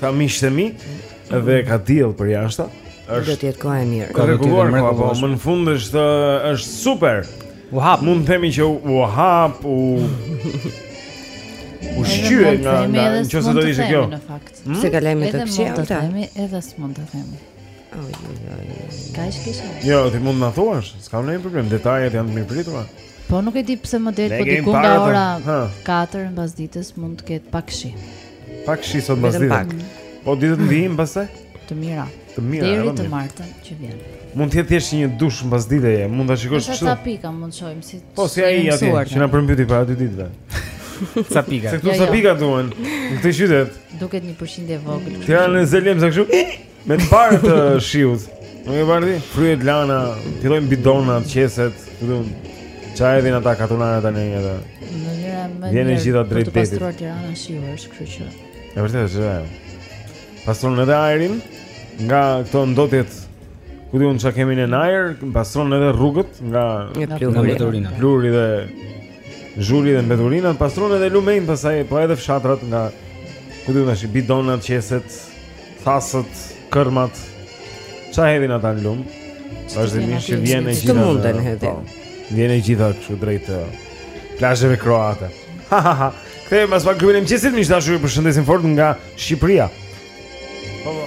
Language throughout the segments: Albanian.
Ka miqtë e mi edhe ka diell përjashta. Është do të jetë koha e mirë. Ka rregulluar apo më në fund është është super. U hap. Mund të themi që u hap u U shqye nga nga në qese do ishte kjo Në fakt hmm? Se ka lajme të këqija Edhe mund të themi Edhe mund të themi Ka ishë kishë Jo, ti mund ta thuash S'kam ndonjë problem Detajet janë të mirëpritura Po nuk e di pse më del Po diku nga ora 4 mbas ditës Mund të ketë pak shi Pak shi sot mbas ditës. Po ditët në vijim pastaj? Të mira. Të mira. Deri të martën që vjen. Mund të jetë thjesht një dush mbas dite, mund ta shikosh kështu. Sa pika mund ta shohim si. Po si ai aty që na përmbyti para dy ditëve. Sa pika. Se këtu sa pika duan. Në këtë qytet. Duket një përqindje e vogël. Tirana në Zelim sa kështu. Me të parë të shiut. Nuk e vë re ti, fryet Lana, fillojnë bidonat, qeset, këtu Ça hedhin ata katunare tani edhe Në njëra vjen e gjitha drejt detit pastruar Tiranën shiu është kështu që E vërtetë është Pastron edhe ajrin Nga këto ndotjet Ku di unë ç'kemi në ajër Pastron edhe rrugët Nga, nga pluhuri, pluhuri dhe Zhuli dhe mbeturinat Pastron edhe lumenjtë pastaj Po edhe fshatrat nga Ku di unë ça bidonat, qeset Thasët, kërmat, ça hedhin ata në lumë? Vazhdimisht që vjen e gjitha. Ç'të munden hedhin. Po, vjen e gjitha kështu drejt plazheve kroate. Ha ha ha. Kthehemi pas pak në klubin e mëngjesit, miq të dashur, ju përshëndesim fort nga Shqipëria. Po. po.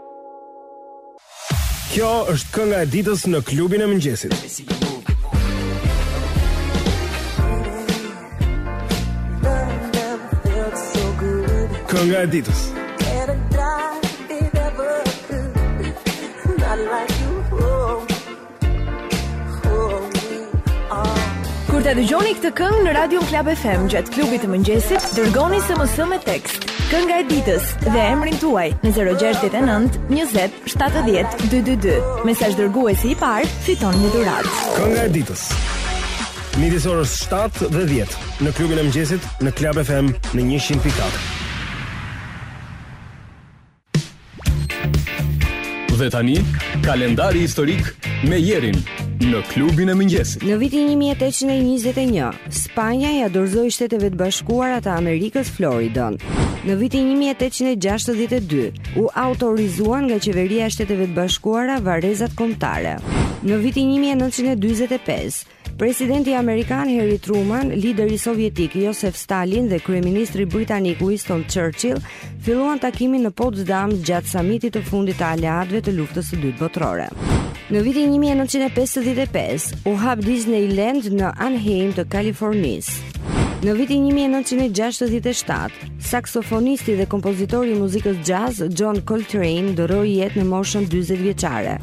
Kjo është kënga e ditës në klubin e mëngjesit. Kënga e ditës. Kur ta dëgjoni këtë këngë në Radio Club FM gjatë klubit të mëngjesit, dërgoni SMS me tekst Kënga e ditës dhe emrin tuaj në 069 20 70 222. Mesazh dërguesi i parë, fiton një dhuratë. Kënga e ditës. Midis orës 7 dhe 10 në klubin e mëngjesit në Club FM në 100.4. Dhe tani, kalendari historik me Jerin në klubin e mëngjesit. Në vitin 1821, Spanja ia dorëzoi Shteteve të Bashkuara të Amerikës Floridën. Në vitin 1862, u autorizuan nga qeveria e Shteteve të Bashkuara varrezat kombëtare. Në vitin 1945, Presidenti amerikan Harry Truman, lideri sovjetik Josef Stalin dhe kryeministri britanik Winston Churchill filluan takimin në Potsdam gjatë samitit të fundit të aleatëve të Luftës së Dytë Botërore. Në vitin 1955 u hap Disneyland në Anaheim të Kalifornisë. Në vitin 1967, saksofonisti dhe kompozitori i muzikës jazz John Coltrane ndërroi jetë në moshën 40 vjeçare.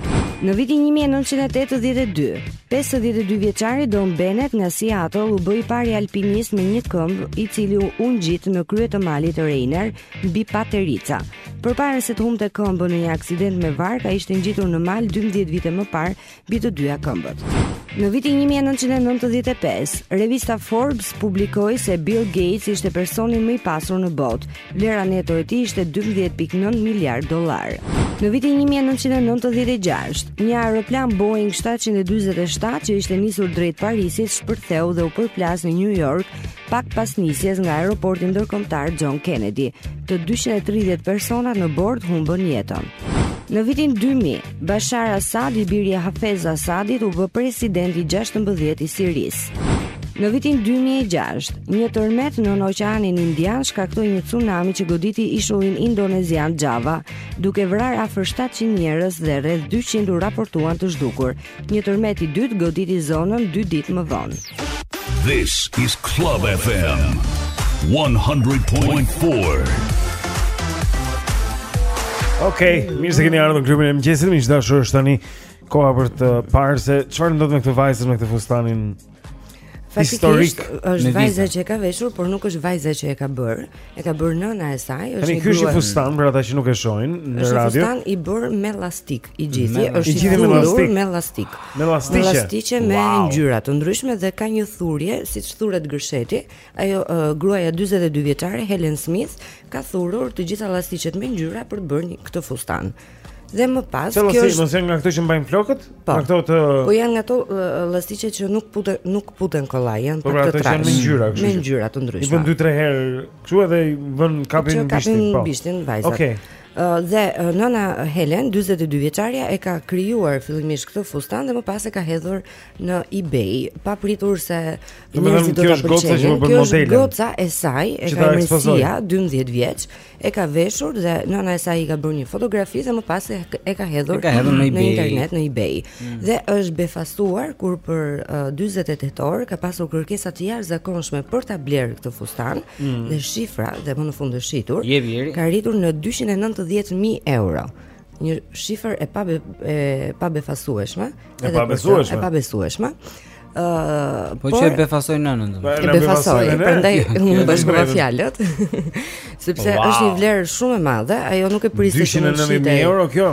Në vitin 1982, Pesëdhjetë e dy vjeçari Don Bennett nga Seattle u bë i pari alpinist me një këmbë i cili u ngjit në krye të malit Rainier mbi paterica. Përpara se të humbte këmbën në një aksident me varkë, ai ishte ngjitur në mal 12 vite më parë mbi të dyja këmbët. Në vitin 1995, revista Forbes publikoi se Bill Gates ishte personi më i pasur në botë, Vlera neto e tij ishte 12.9 miliard dollarë. Në vitin 1996, një aeroplan Boeing 747 që ishte nisur drejt Parisit shpërtheu dhe u përplas në New York pak pas nisjes nga aeroporti ndërkombëtar John Kennedy. Të 230 personat në bord humbën jetën. Në vitin 2000, Bashar Assad, i biri i Hafez Assadit, u bë presidenti i 16 i Sirisë. Në vitin 2006, një tërmet në Oqeanin Indian shkaktoi një tsunami që goditi ishullin indonezian Java, duke vrarë afër 700 njerëz dhe rreth 200 u raportuan të zhdukur. Një tërmet i dytë goditi zonën 2 ditë më vonë. This is Club FM 100.4. Okej, mirë se keni ardhur në klubin e mëngjesit. Miq të dashur, është tani koha për të parë se çfarë ndodh me këtë vajzën me këtë fustanin historik. Është vajza që e ka veshur, por nuk është vajza që e ka bër. E ka bër nëna e saj, është një grua. Tani ky është fustan për ata që nuk e shohin në radio. Është fustan i bër me llastik. i gjithi është i gjithi me llastik me llastik me llastik me llastik me ngjyra të ndryshme dhe ka një thurje siç thuret gërsheti ajo uh, gruaja 42 vjeçare Helen Smith ka thurur të gjithë llastiqet me ngjyra për të bërë këtë fustan dhe më pas kjo është mos janë nga këto që mbajnë flokët po. nga këto të po janë nga ato uh, llastiqe që nuk këputen nuk këputen kollaj janë po, për pra, të trashë me ngjyra kështu me ngjyra të ndryshme i bën 2-3 herë kështu edhe i bën kapin bishtin po kapin bishtin vajzat okay Dhe nëna Helen, 42 vjeçarja, e ka krijuar fillimisht këtë fustan dhe më pas e ka hedhur në eBay, pa pritur se njerëzit do ta pëlqejnë. Kjo është goca e saj, e ka emrin Sia 12 vjeç, e ka veshur dhe nëna e saj i ka bërë një fotografi dhe më pas e ka hedhur në internet në eBay. dhe është befasuar kur për uh, 48 orë ka pasur kërkesa të jashtëzakonshme për ta blerë këtë fustan mm. dhe shifra dhe më në fund është shitur ka arritur në 290000 euro një shifër e pa e pa befasueshme e pa besueshme e pa besueshme Uh, po që e befasoj nënën do. Po, e befasoj, prandaj unë bashkova fjalët. Sepse wow. është një vlerë shumë e madhe, ajo nuk e priste që të shitej. 290000 euro kjo.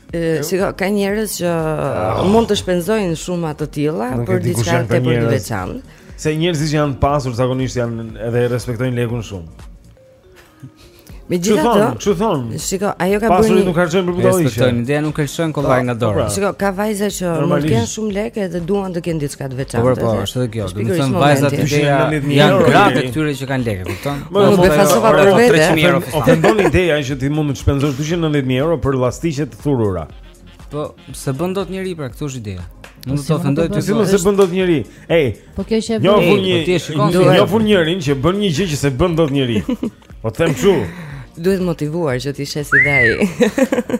Shiko, ka njerëz që oh. mund të shpenzojnë shuma të tilla për diçka të për të veçantë. Se njerëzit që janë të pasur zakonisht janë edhe respektojnë lekun shumë. Me gjithë ato, kshtu thonë? Shiko, ajo ka bërë. Të pasurit nuk harxhojnë për budalliqe. Respektojnë, ideja nuk kërcen kollaj po, nga dorë. Po, pra. Shiko, ka vajza që nuk kanë shumë lekë dhe duan të kenë diçka të veçantë. Po, po, është edhe kjo. Do të thotë vajzat që janë gratë e këtyre që kanë lekë, kupton? Më shumë u befasova për vetë. Ofendon ideja që ti mund të shpenzosh 290000 euro për llastiqe të thurura. Po, s'e bën dot njeri pra, këtu është ideja. Nuk do të ofendoj ty. Nuk s'e bën dot njeri. Ej. Po kjo është e vërtetë. Ofendon një. Ti e shikon. Ofendon njeriun që bën një gjë që s'e bën dot njeri. Po them kshtu. Duhet motivuar që t'i shesi dhe ai.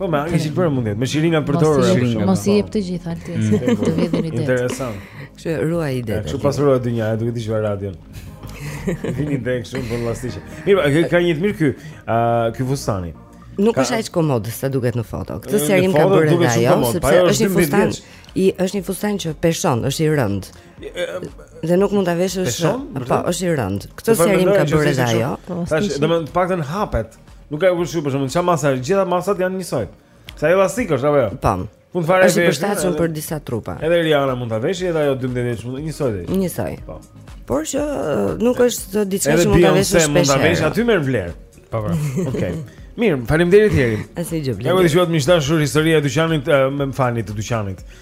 Po me gjilpërë mundet, me shiringa për dorë. Mos i mos i jep të gjithë altin, mm. të vjen një ide. Interesant. Kështu ruaj ide. Kështu pasuro dy njerë, duhet të shkoj radion. Vini drejt shumë për llastiqe. Mirë, ka, ka një të mirë ky, ë ky fustani. Nuk është aq komod sa duket në foto. Këtë sqarim ka bërë edhe ajo, sepse është një fustan i është një fustan që peshon, është i rëndë. Dhe nuk mund ta veshësh. Po, është i rëndë. Këtë sqarim ka bërë edhe ajo. Tash, domethënë, të paktën hapet. Nuk ka kush për shembull, çfarë masa, gjitha masat janë njësoj. Sa elastik është apo jo? Tam. Po. Fund fare është përshtatshëm për disa trupa. Edhe Riana mund ta veshë edhe ajo 12 vjeç mund njësoj dhe. Njësoj. Po. Por që nuk është diçka që mund ta veshësh shpesh. Edhe mund ta veshë aty merr vlerë. Po po. Okej. Mirë, faleminderit Jeri. Asnjë gjë. Ja, më dëgjuat miq të dashur historia e dyqanit, më falni të dyqanit.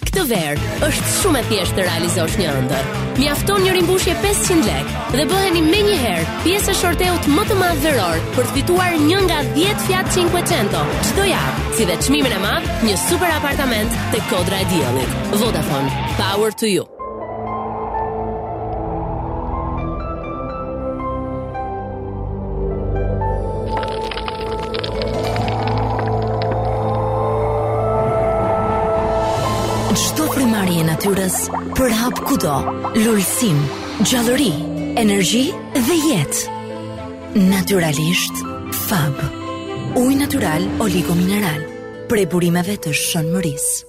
Këtë verë është shumë e thjeshtë të realizosh një ëndërr. Mjafton një rimbushje 500 lekë dhe bëheni menjëherë pjesë e shorteut më të madh veror për të fituar një nga 10 Fiat 500 çdo javë, si dhe çmimin e madh, një super apartament te Kodra e Diellit. Vodafone, power to you. Çdo frymëmarrje e natyrës përhap kudo, lulësim, gjallëri, energji dhe jetë. Natyralisht Fab. Ujë natyral oligomineral, prej burimeve të Shën Mërisë.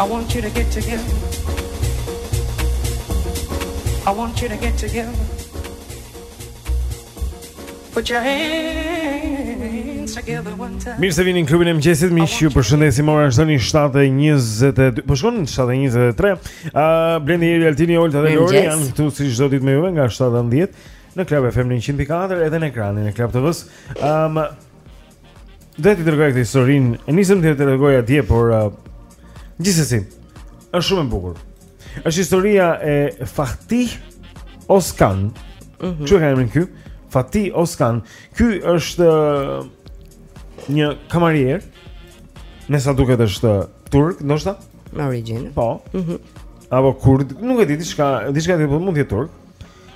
I want you to get together. I want you to get together. Put your hands together one time. Mirë se vini në klubin e mëngjesit. Miq, ju përshëndesim. Ora është tani 7:22. Po shkon 7:23. Ë, Blendi Eri Altini Olta dhe Lori janë këtu si çdo ditë me juve nga 7:10 në Club FM 100.4 edhe në ekranin e Club TV-s. Ëm, Do t'i tregoj këtë historinë. E nisëm ta tregoj atje, por uh, gjithsesi është shumë e bukur. Është historia e Fatih Oskan. Mhm. Mm Si e ka emrin ky? Fatih Oskan. Ky është uh, një kamarier. Me sa duket është uh, turk, ndoshta? Me origjinë. Po. Mhm. Mm Apo kurd, nuk e di diçka, diçka tjetër, po mund të jetë turk.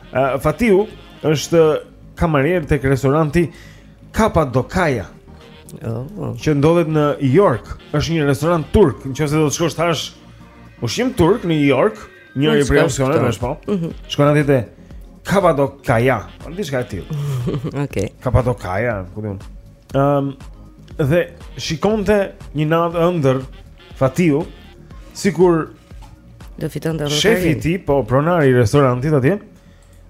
Uh, Fatiu është kamarier tek restoranti Kapadokaja. Oh, oh. Që ndodhet në York, është një restorant turk, nëse do të shkosh të hash ushqim turk në York, njëri prej opsioneve është po. Mm -hmm. Shkon atje te Kapadokaja, po diçka e tillë. Okej. Okay. Kapadokaja, ku di unë. Ëm dhe shikonte një natë ëndërr Fatiu sikur do fitonte lotarinë. Shefi i tij, po pronari i restorantit atje,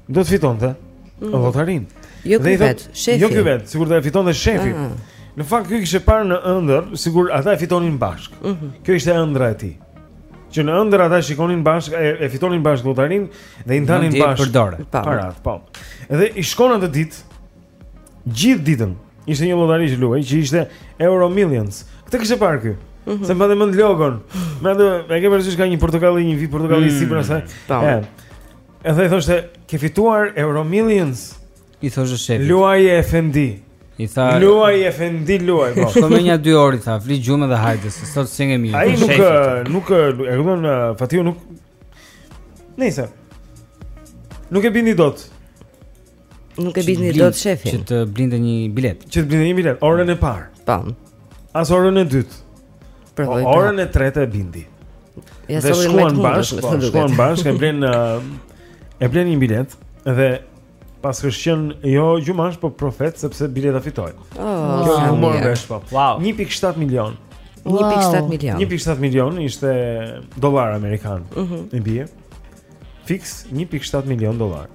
do të fitonte mm. lotarinë. Jo ky vetë, shefi. Jo ky vetë, sikur do e fitonte shefi. Ah. Në fakt ky kishte parë në ëndërr, sikur ata e fitonin bashkë. Mm -hmm. Kjo ishte ëndrra e tij. Që në ëndërr ata shikonin bashkë, e, e fitonin bashkë lotarinë dhe i ndanin bashkë. Paratë, po. Dhe i shkon atë ditë Gjithë ditën. Ishte një lotari që luaj që ishte Euro Millions. Këtë kishte parë ky. Mm -hmm. Se mbante mend logon. Me atë, e ke parasysh ka një portokalli, një vijë portokalli mm, sipër asaj. Ëh. Edhe i thoshte, "Ke fituar Euro Millions." I thoshte shefi. Luaje efendi. I tha Luaje efendi luaje po. Shko merr një dy orë tha, fli gjumë dhe hajde se sot s'qenke mirë. Ai nuk nuk e kupton Fatiu nuk Nëse. Nuk e bindi dot. Nuk e bindi dot shefin. Që të blinte një biletë. Që të blinte një biletë orën e parë. Po. As orën e dytë. Po orën e tretë e bindi. Ja dhe shkuan bashkë, po, shkuan bashkë, e blenë e blenë një biletë dhe paskësh qenë jo gjumash po profet sepse bileta fitoi. Oh, kjo u mor vesh po. Wow. 1.7 milion. 1.7 milion. 1.7 milion ishte dollarë amerikan. Mhm. Mm I bie. Fiks 1.7 milion dollarë.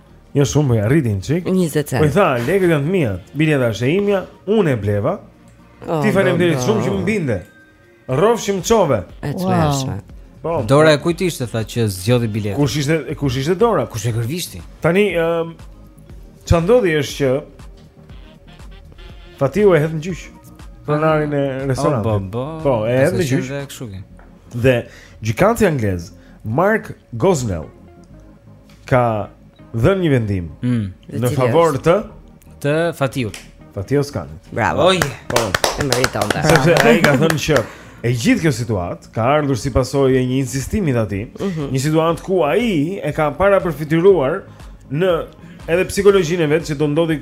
Jo shumë, po ja rritin çik. 20 cent. Po i tha, lekët janë të mia. Bileta është e imja, unë e bleva. Oh, Ti faleminderit shumë që më binde. Rrofshim çove. E tmerrshme. Wow. Po. Dora e kujt ishte tha që zgjodhi biletën. Kush ishte kush ishte Dora? Kush e gërvishti? Tani ë um, ça ndodhi është që Fatiu e hedh në gjyq. Pronarin e oh, restorantit. Oh, bo, bo. Po, e hedh në gjyq. Dhe gjykatësi anglez Mark Gosnell ka dhënë një vendim mm. në favor të të Fatiut. Fati Oskanit. Bravo. Oj. Po. E meriton. Sepse ai ka thënë që e gjithë kjo situatë ka ardhur si pasojë e një insistimi të atij, mm -hmm. një situatë ku ai e ka parapërfytyruar në edhe psikologjinë e vet që do ndodhi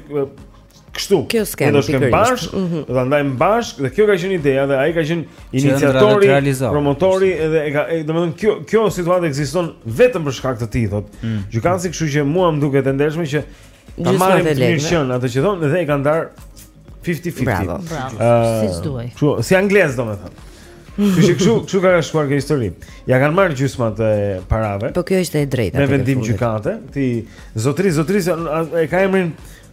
kështu. Kjo skenë do të shkojmë bashkë, mm -hmm. do ta ndajmë bashkë dhe kjo ka qenë ideja dhe ai ka qenë iniciatori, promotori edhe e ka, domethënë kjo kjo situatë ekziston vetëm për shkak të tij thotë. Mm. Gjykatësi kështu që mua më duket e ndershme që ta marrim të mirëqenë atë që thonë dhe e kanë ndarë 50-50. Bravo. Bravo. Uh, si thuaj. Kështu, si anglez domethënë. Kështu që kështu kështu ka shkuar kjo histori. Ia kanë marrë gjysmën e parave. Po kjo është e drejtë. Me vendim gjykate, ti zotri zotri e ka emrin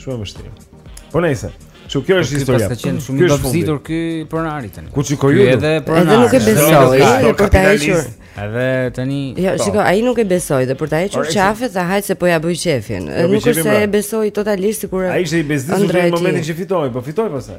Shumë të vështirë. Po nejse. Shu kjo është po historia. Ky është shumë i dobëzitur ky pronari tani. Ku shikoj ju? Edhe pronari. Edhe nuk e besoi, edhe për ta hequr. Edhe tani. Jo, po. shikoj, ai nuk e besoi dhe për ta hequr qafe tha hajt se po ia bëj qejfin. Jo, nuk është se e besoi totalisht sikur. Ai ishte i bezdisur në momentin që fitoi, po fitoi pastaj.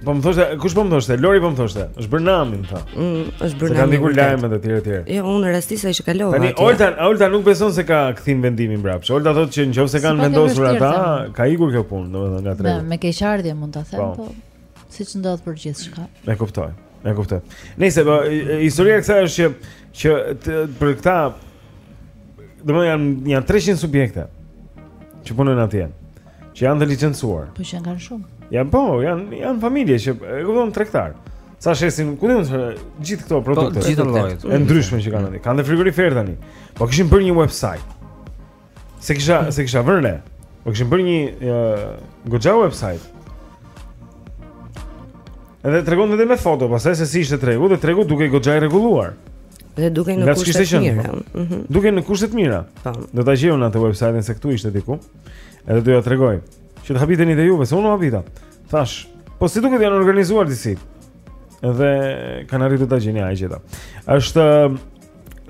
Po më thoshte, kush po më thoshte? Lori po më thoshte. Është bërë nami, më tha. Mm, është bërë nami. Ke ndjekur lajme të tjera të tjera. Jo, unë rastisa që kalova. Tani Olta, Olta nuk beson se ka kthim vendimi mbrapsht. Olta thotë që në qoftë se kanë vendosur ata, ka ikur kjo punë, domethënë nga treku. Me keqardhje mund ta them, po. po siç ndodh për gjithçka. E kuptoj. E kuptoj. Nëse po historia e kësaj është që që për këta domethënë janë janë 300 subjekte që punojnë atje. që janë të licencuar. Po që kanë shumë. Janë po, janë janë familje që e kupton tregtarë. Ça shesin, ku di unë se gjithë këto po, produkte. Po gjithë llojet e ndryshme që kanë aty. Kanë frigoriferë tani. Po kishin bërë një website. S'e kisha, s'e kisha vënë re. Po kishin bërë një uh, goxha website. Edhe tregon vetëm me foto, pastaj se si ishte tregu dhe tregu duket goxha i rregulluar. Dhe duket në kushte të mira. Mhm. Duket në kushte të mira. Po. Do ta gjejmë atë website-in se këtu ishte diku. Edhe do jua tregoj. Që të habiteni dhe juve, se unë u habita. Thashë, po si duket janë organizuar disi. Dhe kanë arritur ta gjej ja e gjeta. Është um,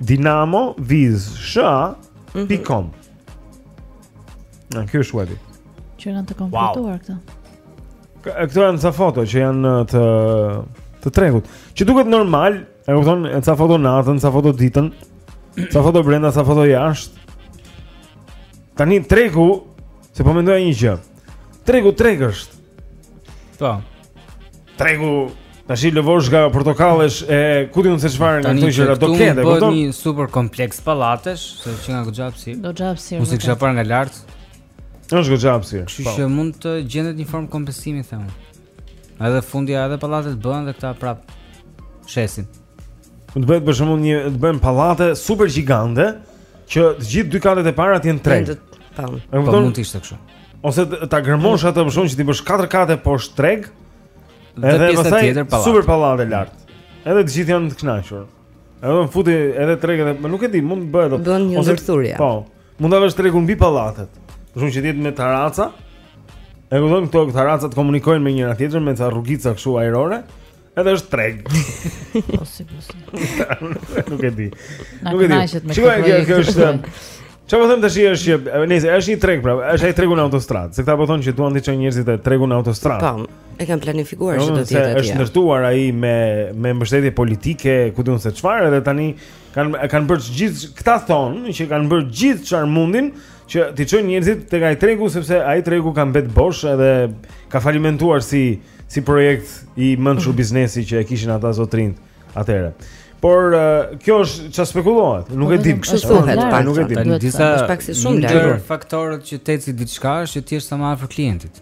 Dinamo vizë Sha mhm. Pikë com. Ja kjo është webi. Që kanë të kompletuar këta. Këto janë ca foto që janë uh, të të tregut. Që duket normal, E kupton, e ca foto natën, ca foto ditën, ca foto brenda, ca foto jashtë. Tani tregu, se po mendoja një gjë. Tregu treg është. Po. Tregu tashti lëvozhga portokallesh e ku di unë se çfarë nga këto gjëra do ketë, kupton? Tani një super kompleks pallatesh, se qenka goxha hapësirë. Goxha hapësirë. S'e kisha parë nga lart. Është goxha hapësirë. Kështu po. që mund të gjendet një formë kompensimi them. Edhe fundja edhe pallatet bëhen dhe këta prap shesin. Mund të bëhet për shembull një të bëhen pallate super gjigante që të gjithë dy katet e para të jenë treg. Po. po mund të ishte kështu. Ose ta gërmosh atë për shembull që ti bësh katër kate poshtë treg. Edhe pastaj super pallate lart. Edhe të gjithë janë të kënaqur. Edhe më futi edhe treg edhe, më nuk e di, mund të bëhet. Bën një ndërthurje. Po. Mund ta vësh tregun mbi pallatet. Për shembull që lidhet me tarraca. E kupton këto tarracat komunikojnë me njëra-tjetrën me ca rrugica kështu ajrore. Edhe është treg. Po si po si. Nuk e di. Nuk e di. Çfarë kjo kjo është? Çfarë po them tash është që nëse është një treg pra, është ai tregu në autostradë. Se këta po thonë që duan të çojnë njerëzit te tregu në autostradë. Po, e kanë planifikuar që do të jetë atje. Është ndërtuar ai me me mbështetje politike, ku di unë se çfarë, edhe tani Kanë kanë bërë gjithë këta thonë që kanë bërë gjithë çfarë munden që t'i çojnë njerëzit tek ai tregu sepse ai tregu ka mbet bosh edhe ka falimentuar si si projekt i mençur biznesi që e kishin ata zotërinjtë atëherë. Por kjo është çfarë spekulohet, nuk po, e dim. Kështu thuhet, pa nuk e dim. Disa është pak si shumë lart. Faktorët që të eci diçka është që të jesh sa më afër klientit.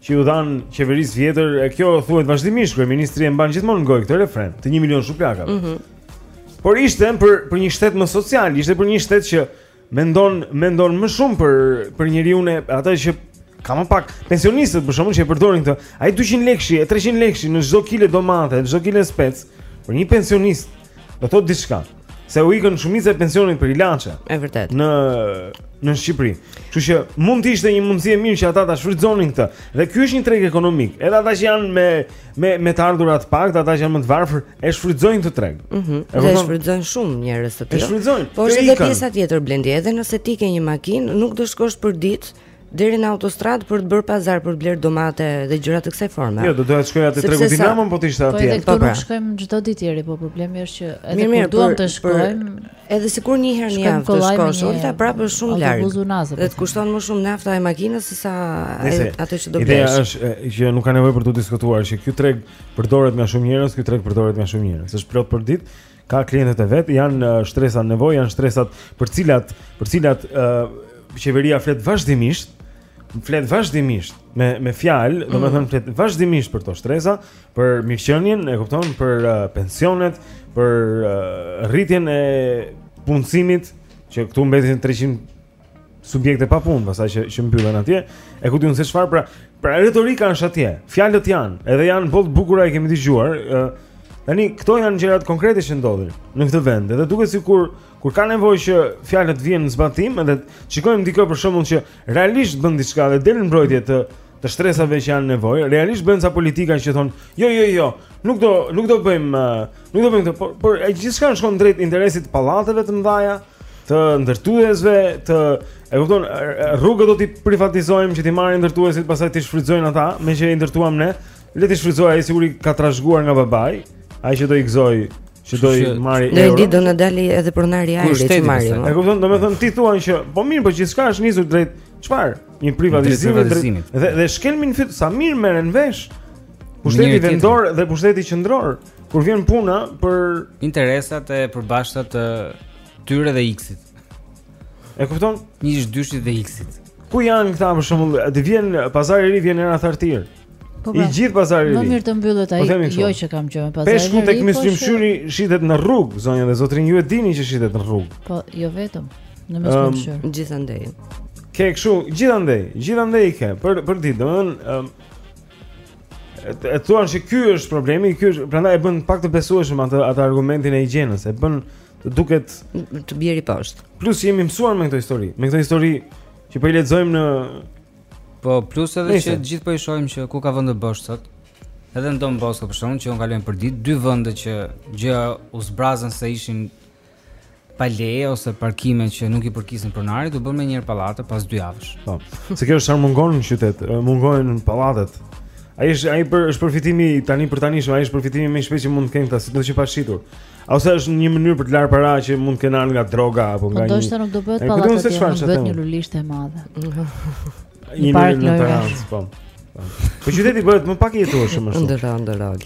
që iu dhanë qeverisë së vjetër, e kjo thuhet vazhdimisht kryeministri e mban gjithmonë në gojë këtë refren të 1 milion shuplakave. Mm -hmm. Por ishte për për një shtet më social, ishte për një shtet që mendon mendon më shumë për për njeriun e atë që ka më pak pensionistët për shembull që e përdorin këtë. Ai 200 lekëshi, 300 lekëshi në çdo kile domate, çdo kile spec për një pensionist Do të thotë diçka. Se u ikën shumica e pensionit për ilaçe. E vërtetë. Në në Shqipëri. Kështu që mund të ishte një mundësi e mirë që ata ta shfrytëzonin këtë. Dhe ky është një treg ekonomik. Edhe ata që janë me me me të ardhura të pakta, ata që janë më të varfër, e shfrytëzojnë këtë treg. Ëh. Mm e shfrytëzojnë shumë njerëz të tjerë. E shfrytëzojnë. Po është edhe pjesa tjetër Blendi, edhe nëse ti ke një makinë, nuk do shkosh për ditë deri në autostradë për të bërë pazar për të blerë domate dhe gjëra të kësaj forme. Jo, do doja të shkoja te tregu Dinamo po të ishte po, atje. Po, po, po. Shkojmë çdo ditë deri, po problemi është që edhe mirë, mirë, kur duam të shkojmë, edhe sikur një herë në javë të shkosh, ajo prapë është shumë larg. Dhe të kushton më shumë nafta e makinës se sa ato që do bësh. Ideja është që nuk ka nevojë për të diskutuar, që ky treg përdoret nga shumë njerëz, ky treg përdoret nga shumë njerëz. Është plot për ditë. ka klientët e vet, janë uh, shtresa në nevojë, janë shtresat për cilat për cilat uh, qeveria flet vazhdimisht, flet vazhdimisht me me fjalë, mm. domethënë flet vazhdimisht për këto shtresa, për mirëqenien, e kupton, për uh, pensionet, për uh, rritjen e punësimit që këtu mbeten 300 subjekte pa punë, pastaj që mbyllen atje, e ku di unë se çfarë, pra, pra retorika është atje. Fjalët janë, edhe janë boll të bukura i kemi dëgjuar. ë Tani këto janë gjërat konkrete që ndodhin në këtë vend, edhe duket sikur kur ka nevojë që fjalët të vihen në zbatim, edhe të shikojmë dikë për shembull që realisht bën diçka dhe del në mbrojtje të të shtresave që janë në nevojë, realisht bën sa politika që thonë, jo jo jo, nuk do nuk do bëjmë, nuk do bëjmë këtë, por por gjithçka shkon drejt interesit të pallateve të mëdha, të ndërtuesve të e kupton rrugët do t'i privatizojmë që t'i marrin ndërtuesit pastaj t'i shfrytëzojnë ata meqë i ndërtuam ne le t'i shfrytëzojë ai sikur i ka trashëguar nga babai ai që do i gëzojë që do i marrë euro. Ne di do na dali edhe pronari ai që marri. E kupton, domethënë ti thua që po mirë, po gjithçka është nisur drejt çfarë? Një privatizim drejt dhe dhe shkelmin në fyt sa mirë merren vesh. Pushteti vendor dhe pushteti qendror. Kur vjen puna për interesat e përbashkëta të tyre dhe X-it. E kupton? Njësh dyshit dhe X-it. Ku janë këta për shembull? Të vjen pazari i ri, vjen era thartir. Po pra, I gjithë pazari i ri. Më mirë të mbyllet ai, po jo që kam qenë pazari. Peshku tek Myslym Shyri po shitet në rrugë, zonja dhe zotërinj, ju e dini që shitet në rrugë. Po, jo vetëm. Në Myslym Shyr. Ehm, gjithandej. Ke kështu, gjithandej, gjithandej ke për për ditë, domethënë, ehm, E thua se ky është problemi, ky është, prandaj e bën pak të besueshëm atë atë argumentin e higjienës, e bën të duket të bjerë poshtë. Plus jemi mësuar me këto histori, me këto histori që po i lexojmë në po plus edhe Nise. që të gjithë po i shohim që ku ka vende bosh sot. Edhe në Don Bosco për shembull që unë kaloj për ditë dy vende që u zbrazën se ishin pa leje ose parkime që nuk i përkisin pronarit, u bënë menjëherë pallate pas dy javësh. Po. Se kjo është çfarë mungon në qytet, mungojnë pallatet. Ai është ai për është përfitimi tani për tani, ai është përfitimi më i shpejtë që mund të kenë këta, sidomos që janë shitur. A ose është një mënyrë për të larë para që mund të kenë ardhur nga droga apo nga një. Po do të nuk do bëhet pallate, do të bëhet një lulishtë e madhe. Një park në Tiranë, po. Po qyteti bëhet më pak i jetueshëm ashtu. Ndërron, ndërron.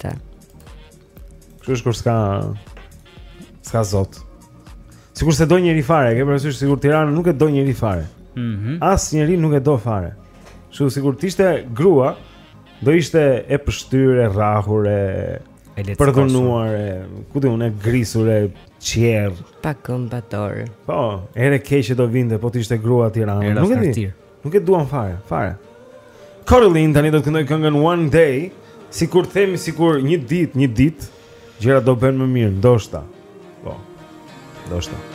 Kështu është kur s'ka s'ka zot. Sikur s'e do njeri fare, ke parasysh sikur Tiranën nuk e do njeri fare. Mhm. Mm Asnjeri nuk e do fare. Kështu sikur të ishte grua, do ishte e pështyrë, e rrahur e e letë përdhunuar e ku di unë e grisur e çjerrë. Pa këmbë dorë. Po, erë e keqe do vinte, po të ishte grua Tirana. Nuk e di. Nuk e duam fare, fare. Coraline tani do të këndojë këngën One Day, sikur themi sikur një ditë, një ditë gjërat do bëhen më mirë, ndoshta. Po. Ndoshta.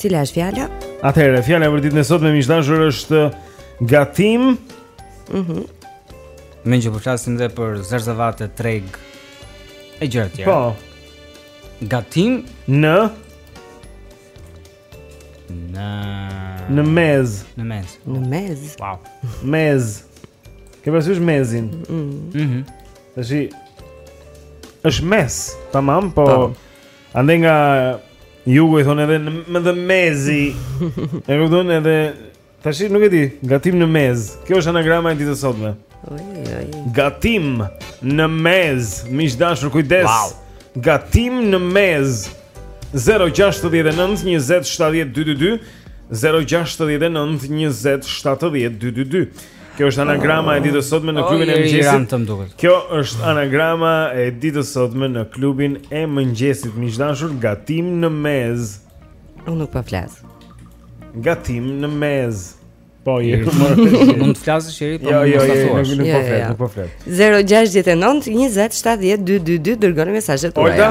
Cila është fjala? Atëherë, fjala për ditën e sotme miq dashur është gatim. Mhm. Mm Meqë po flasim dhe për zarzavate treg e gjëra të tjera. Po. Gatim në në në mez, në mez. Në mez. Wow. Mez. Ke parasysh mezin? Mhm. Mm mhm. Mm Tashi është mes, tamam, po Ta. andej nga jugu i thonë edhe në, në dhe mezi. e kupton edhe tashi nuk e di, gatim në mez. Kjo është anagrama e ditës sotme. Gatim në mez, miq dashur, kujdes. Wow. Gatim në mez. 069 20 70 222 069 20 70 222 Kjo është anagrama e ditës sotme në klubin e mëngjesit. Kjo është anagrama e ditës sotme në klubin e mëngjesit. Miq dashur, gatim në mez. Unë nuk po flas. Gatim në mez. Po, je ku më rëpeshe Mund të flasë shiri, po jo, më jo, jo, jo, jo, nuk po flet, nuk po flet 069 20 70 222 Dërgoni mesazhet tuaja Olga?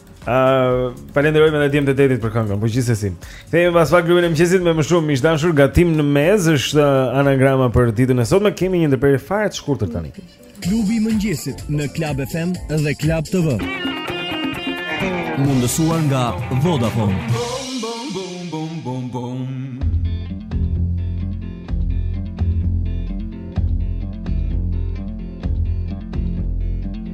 Ëh, uh, falënderojmë edhe Djemtë e Detit për këngën, po gjithsesi. Kthehemi pas pak klubin e mëngjesit me më shumë miq dashur, gatim në mez është anagrama për ditën e sotme. Kemi një ndërprerje fare të shkurtër tani. Klubi i mëngjesit në Club FM dhe Club TV. Mundësuar nga Vodafone. Bom bom bom bom bom bom.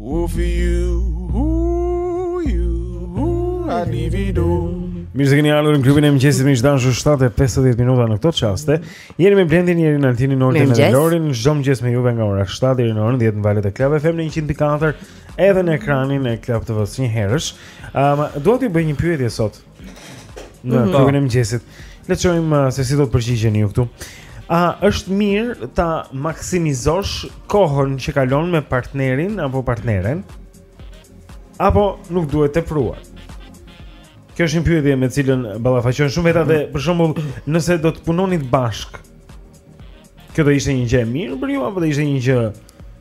Ooh, for you, ooh, you, ooh, I leave it all. Mirë se keni ardhur në klubin e mëngjesit miq dashur 7:50 minuta në këto çaste. Jeni me Blendin, Jerinën, Altinin, Ordin e Lorin, çdo mëngjes me juve nga ora 7 deri në orën 10 në valët e Club FM në 104, edhe në ekranin e Club TV-s njëherësh. Ëm, um, dua t'ju bëj një pyetje sot. Në mhm. klubin e mëngjesit. Le të shohim uh, se si do të përgjigjeni ju këtu. A është mirë ta maksimizosh kohën që kalon me partnerin apo partneren? Apo nuk duhet tepruar? Kjo është një pyetje me cilën ballafaqohen shumë veta dhe mhm. për shembull, nëse do të punonit bashkë, kjo do ishte një gjë e mirë për ju apo do ishte një gjë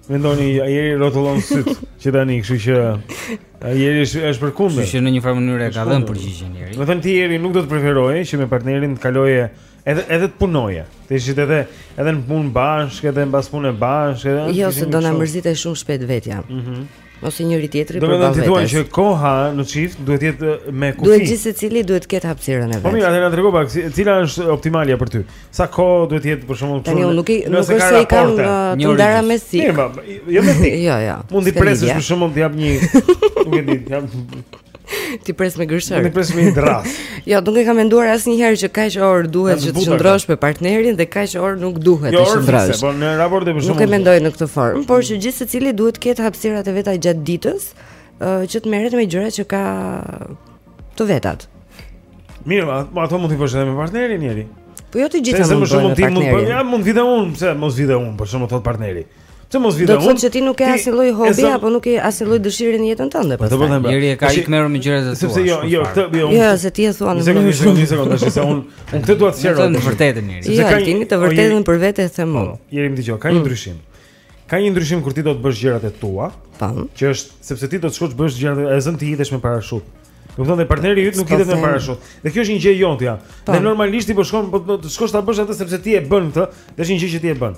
Mendon. Jeri rrotullon syt që tani, kështu që Jeri është është përkundër. Kështu që në një farë mënyre e ka dhënë përgjigjen Jeri. Do thënë ti Jeri nuk do të preferoje që me partnerin të kaloje edhe edhe të punoje. Të ishit edhe edhe në punë bashkë, edhe mbas punë bashkë, edhe. Jo, se do na mërzitej shumë shpejt vetja. Mhm. Mm ose njëri tjetri për vetes. Do të thotë që koha në çift duhet të jetë eh, me kufi. Duhet gjithsecili duhet të ketë hapësirën e vet. Po mirë, atëherë na trego pak, cila është optimalja për ty? Sa kohë duhet të jetë për shembull? Tani nuk i nuk është se i kam eh, të ndara me thikë. Mirë, jo me thikë. Jo, jo. Mund t'i presësh për shembull të jap një, nuk e di, të jap T'i pres me gërshërë. T'i pres me një dras. jo, nuk e kam menduar asnjëherë që kaq orë duhet që të qëndrosh me partnerin dhe kaq orë nuk duhet jo, të qëndrosh. Jo, po në raport për shembull. Nuk e mendoj në këtë formë, por që gjithsecili duhet të ketë hapësirat e veta gjatë ditës, që të merret me gjërat që ka të vetat. Mirë, po ato mund t'i bësh edhe me partnerin, Jeri. Po jo të gjitha mund të bësh me partnerin. Po ja mund të vij dhe unë, pse mos vij dhe unë, për të thotë partneri. Të mos vij unë. Do të thotë që ti nuk ke asnjë lloj hobi apo nuk ke asnjë lloj dëshire në jetën tënde po pastaj. Po Jeri e ka ik merr me gjërat e tua. Sepse jo, jo, këtë jo. Jo, se ti e thua. Një sekondë, sekondë, sekondë, tash se unë unë këtë dua të sqaroj. Është vërtetë Jeri. Sepse ka një të vërtetën për vete e them unë. Po, Jeri më dëgjo, ka një mm. ndryshim. Ka një ndryshim kur ti do të bësh gjërat e tua. Tan. Po. Që është sepse ti do të shkosh bësh gjërat e zëmë ti hidhesh me parashutë. Do të thotë partneri yt nuk hidhet me parashutë. Dhe kjo është një gjë jotja. Po. Dhe normalisht ti po shkon po të shkosh ta bësh atë sepse ti e bën këtë, dhe është një gjë që ti e bën.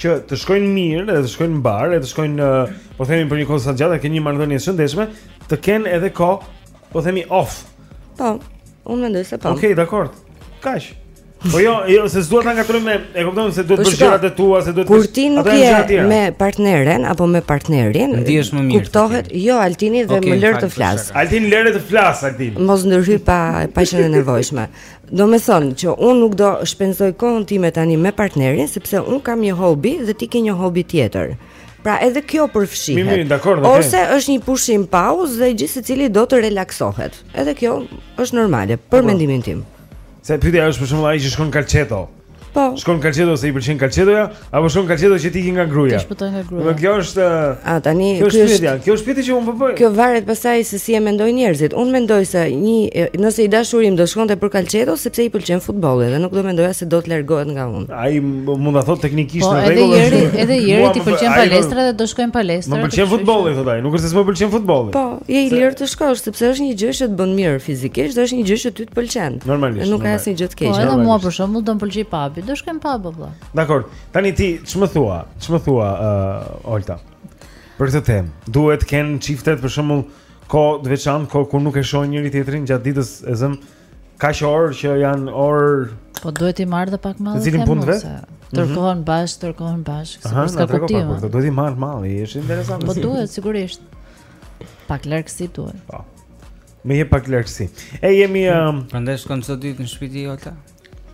që të shkojnë mirë dhe të shkojnë mbarë, dhe të shkojnë uh, po themi për një kohë sa gjatë, të kenë një marrëdhënie të shëndetshme, të kenë edhe kohë, po themi off. Po, unë mendoj se po. Okej, okay, dakor. Kaq? Po jo, jo, se s'dua ta ngatërroj me, e kupton se duhet të po bësh gjërat e tua, se duhet të Kur ti nuk je me partneren apo me partnerin, ndihesh më mirë. Kuptohet, jo Altini dhe okay, më lër të flas. Altin lëre të flasë, Altin. Mos ndërhyj pa pa qenë e nevojshme. Do me thënë që unë nuk do shpenzoj kohën time tani me partnerin, sepse unë kam një hobi dhe ti ke një hobi tjetër. Pra edhe kjo përfshihet. Mirë, dakor, okay. Ose është një pushim pauzë dhe gjithsecili do të relaksohet. Edhe kjo është normale për po. mendimin tim. Se pyetja është për shembull ai që shkon kalçeto. Po. Shkon kalçeto se i pëlqen kalçetoja apo shkon kalçeto që të ikë nga gruaja? Të shpëtojë nga gruaja. Do kjo është A tani kjo është pyetja, kjo është pyetja që unë po bëj. Kjo varet pastaj se si e mendojnë njerëzit. Unë mendoj se një nëse i dashuri im do shkonte për kalçeto sepse i pëlqen futbolli dhe nuk do mendoja se do të largohet nga unë. Ai mund ta thotë teknikisht po, në rregull. Po edhe Jerit, edhe Jerit i pëlqen palestra dhe do shkojë në palestër. Më pëlqen futbolli thotë ai, nuk është se më pëlqen futbolli. Po. Je i lirë të shkosh sepse është një gjë që të bën mirë fizikisht dhe është një gjë që ty të pëlqen. Normalisht. Nuk ka asnjë gjë të keqe. Po edhe mua për shembull do të pëlqente pabi, do shkojmë pab apo. Dakor. Tani ti ç'më thua? Ç'më thua ë uh, Olta? Për këtë temë, duhet të kenë çiftet për shembull kohë të veçantë, kohë kur nuk e shohin njëri tjetrin gjatë ditës e zëmë kaq orë që janë orë Po duhet t'i marrë dhe pak malli. Në punë vet? Mhm. Tërë kohën mm -hmm. bashkë, tërë kohën bashkë, sepse ka kuptim. Po duhet t'i marrë malli, është interesant. Po duhet sigurisht. Pak largësi duhet. Po. Më jep pak largësi. E jemi um... prandaj shkon çdo ditë në shtëpi ti Olta.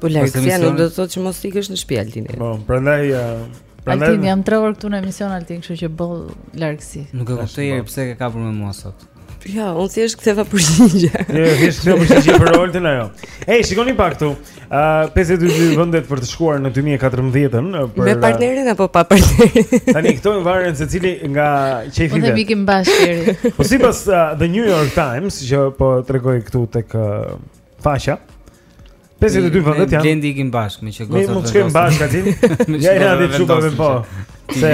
Po largësia nuk do të thotë që mos ikësh fare në shtëpi Altin. Po, prandaj uh, prandaj Altin jam 3 orë këtu në emision Altin, kështu që boll largësi. Nuk e kuptoj po. pse je kapur me mua sot. Jo, unë thjesht ktheva përgjigje. Jo, jo thjesht ktheva përgjigje për Oltën ajo. Ej, shikoni pak këtu. Uh, 52 vendet për të shkuar në 2014-ën për... Me partnerin apo pa partnerin? Tani këto varen secili nga qejfi i vet. Po të ikim bashkë. po sipas uh, The New York Times, që po tregoj këtu tek uh, faqja, 52 vendet janë... Blendi ikim bashkë, meqë gozë të vendosim. Ne mund të shkojmë bashkë, Altin? Ja i rrëndit shumë për me po. Se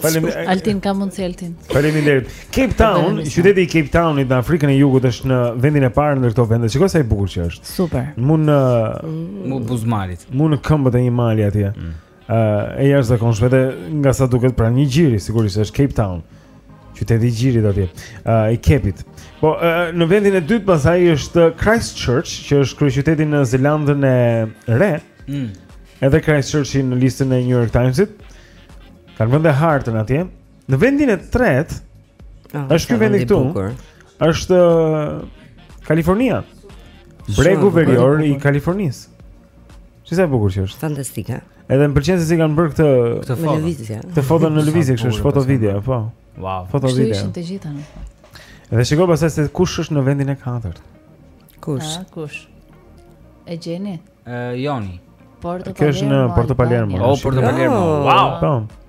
Faleminderit. Altin ka mundësi Altin. Faleminderit. Cape Town, qyteti i Cape Townit në Afrikën e Jugut është në vendin e parë ndër këto vende. Shikoje sa i bukur që është. Super. Mu në mu buzë malit. Mu në këmbët e një mali atje. Mm. Ëh, mm. e jashtëzakonshme dhe nga sa duket pranë një gjiri sigurisht është Cape Town. Qyteti i gjirit atje. Ëh, i Kepit. Po në vendin e dytë pastaj është Christchurch, që është kryeqyteti në Zelandën e Re. Mm. Edhe Christchurch-i në listën e New York Times-it. Kanë vënë dhe hartën atje. Në vendin e tretë oh, është ky vendi këtu. Është Kalifornia. Bregu verior i Kalifornisë. Shih sa e bukur që është. Fantastike. Edhe më pëlqen se si kanë bërë këtë këtë foto. Këtë foto në lëvizje, kështu është foto video, po. Wow, foto video. Kështu ishin të gjitha. Edhe shiko pastaj se kush është në vendin e katërt. Kush? Ah, kush? E gjeni? Joni. Porto Palermo. Kjo është në Porto Palermo. Oh, Porto Palermo. Oh, wow. Po.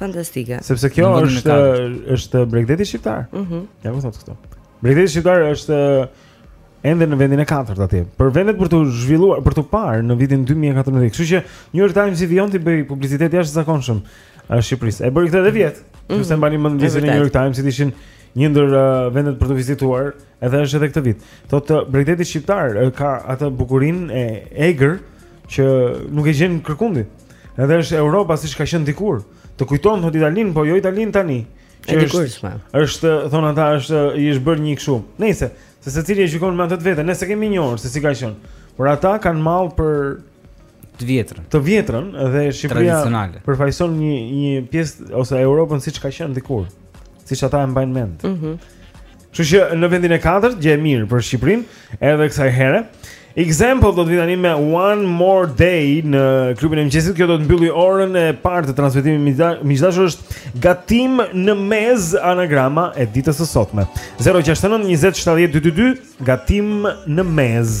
Fantastike. Sepse kjo është është bregdeti shqiptar. Mhm. Mm ja ku thotë këtu. Bregdeti shqiptar është ende në vendin e katërt atje. Për vendet për të zhvilluar, për të parë në vitin 2014. Kështu që New York Times vijon t'i bëjë publicitet të jashtëzakonshëm Shqipërisë. E bëri këtë edhe vjet. Nëse mm -hmm. e mbani mend lista e New York Times-it ishin një ndër uh, vendet për të vizituar Edhe është edhe këtë vit. Thotë bregdeti shqiptar ka atë bukurinë e egër që nuk e gjen kërkundi. Edhe është Europa siç ka qenë dikur. Të kujton thotë Italinë, po jo Italinë tani. Që e është, është thonë ata është i është bërë një kështu. Nejse se secili e gjykon me atë të vetën, ne s' kemi njohur se si ka qenë. Por ata kanë mall për të vjetrën. Të vjetrën dhe Shqipëria përfaqëson një një pjesë ose Europën siç ka qenë dikur. Siç ata e mbajnë mend. Mhm. Mm Kështu që në vendin e katërt gjë e mirë për Shqipërinë, edhe kësaj herë. Example do të vi tani me One More Day në klubin e mëngjesit. Kjo do të mbylli orën e parë të transmetimit miq të dashur është gatim në mes anagrama e ditës së sotme. 069 20 70 222 gatim në mes.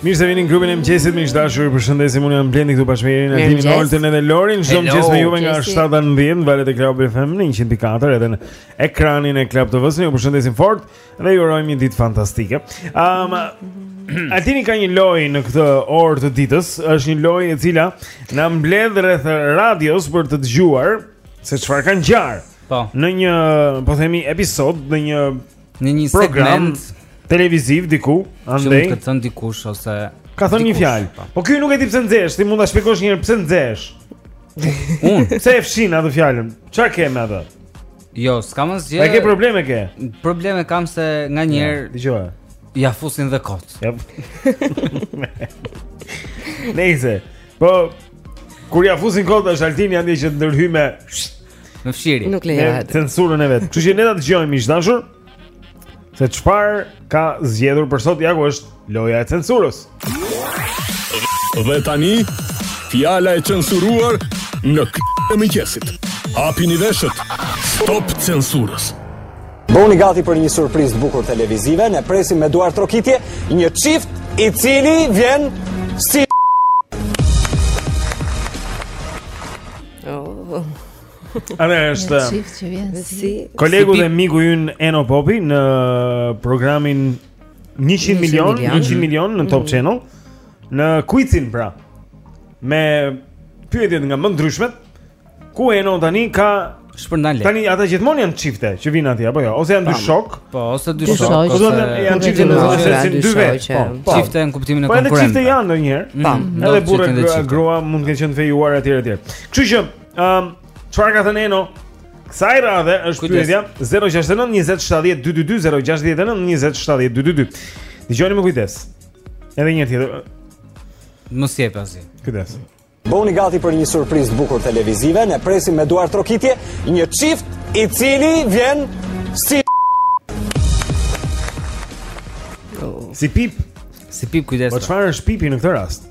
Mirë se vini në klubin e mëngjesit, miq të dashur, ju përshëndesim. Unë jam Blendi këtu bashkë me Erin, Adin, Oltën edhe Lorin. Çdo mëngjes me juve nga 7 deri në 10 në valët e Club FM në 104 edhe në ekranin e Club TV-së. Ju përshëndesim fort. Dhe ju urojmë një ditë fantastike. Ëm um, Altini ka një lojë në këtë orë të ditës, është një lojë e cila na mbledh rreth radios për të dëgjuar se çfarë ka ngjarë. Po. Në një, po themi, episod në një në një program segment televiziv diku, andaj. Që mund të thotë dikush ose ka thënë një fjalë. Po. po ky nuk e di pse nxehesh, ti mund ta shpjegosh një herë pse nxehesh. Unë, pse e fshin atë fjalën? Çfarë ke me atë? Jo, s'kam asgjë. Ai ke probleme ke? Probleme kam se nganjëherë. Dëgjoj. Ia fusin dhe kot. Ja. Nejse po kur ia fusin kot është Altini andej që ndërhyn me fshirë. Nuk lejohet. Censurën e vet. Kështu që ne ta dëgjojmë miq të dashur. Se çfarë ka zgjedhur për sot ja ku është loja e censurës. Dhe tani fjala e censuruar në klubin e mëngjesit. Hapini veshët. Stop censurës. Bëhuni gati për një surprizë të bukur televizive. Ne presim me duartrokitje një çift i cili vjen si oh. Ane është si kolegu dhe miku ynë Eno Popi në programin 100 milion, 100 milion në Top mhm. Channel në kuicin pra. Me pyetjet nga më të ndryshmet ku Eno tani ka shpërndan lekë. Tani ata gjithmonë janë çifte që vijnë atje apo jo? Ose janë dy shok? Po, ose dy shok. Po do të janë çifte në zonë se dy vetë. Po, po. po, çifte në kuptimin e konkurrencës. Po edhe çifte janë ndonjëherë. Po, edhe burrë grua mund të kenë qenë të fejuar etj etj. Kështu që Ëm, çfarë ka thënë Eno? Kësaj radhe është pyetja 069 20 70 222 069 20 70 222. Dëgjoni me kujdes. Edhe një tjetër. Mos jep asgjë. Kujdes. Bëuni gati për një surprizë të bukur televizive, ne presim me duartrokitje një çift i cili vjen si Si pip, si pip kujdes. Po çfarë është pipi në këtë rast?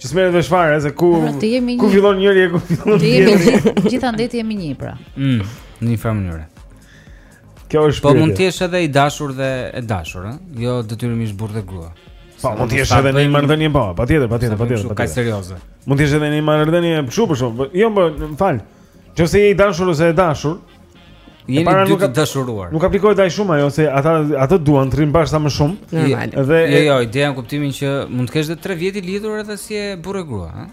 Që s'merret vesh fare se ku pra, ku fillon njëri e ku fillon tjetri. Prandaj thi jemi një pra. Mm, në një farë mënyre. Kjo është Po mund të jesh edhe i dashur dhe e dashur, ëh? Jo detyrimisht burrë dhe grua. Po mund të jesh edhe në një marrëdhënie po, patjetër, patjetër, patjetër. Kaq serioze. Mund të jesh edhe në një marrëdhënie kështu për shaka. Jo, më fal. Qoftë se je i dashur ose e dashur, jeni pra dy të dashuruar. Nuk aplikohet ai shumë ajo se ata ato duan të rrinë bashkë sa më shumë. Normal. Dhe jo, jo, ideja në kuptimin që mund të kesh edhe 3 vjet i lidhur edhe s'je burrë grua, ha?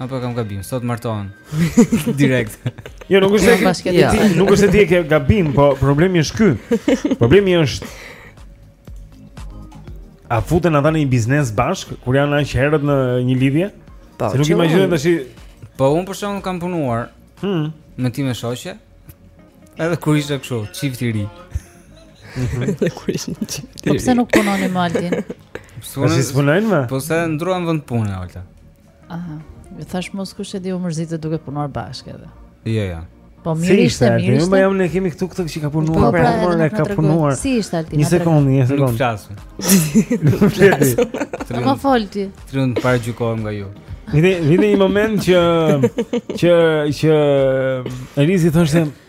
Apo kam gabim, sot martohen. Direkt. Jo, nuk është se ti, nuk është se ti e ke gabim, po problemi është ky. Problemi është A futen ata në një biznes bashk kur janë aq herët në një lidhje? Po, se nuk imagjinoj tash. Po un për shembull kam punuar. Hm, me time shoqe. Edhe kur ishim kështu, çift i ri. Mhm. Edhe kur ishim një çift. Po pse nuk punoni më Altin? Po s'punojmë më? Po se ndërroi vend pune Alta. Aha. Jo thash mos kush e di u mërzitë duke punuar bashkë edhe. Jo, jo. Po mirë si ishte, mirë ishte. Po jam ne kemi këtu këtë që ka punuar, po, pra, po ne ka punuar. Si ishte Altin? Një sekondë, një sekondë. Nuk flasim. Nuk Po fol ti. Trun para gjykohem nga ju. Vinte, vinte një moment që që që Elizi thoshte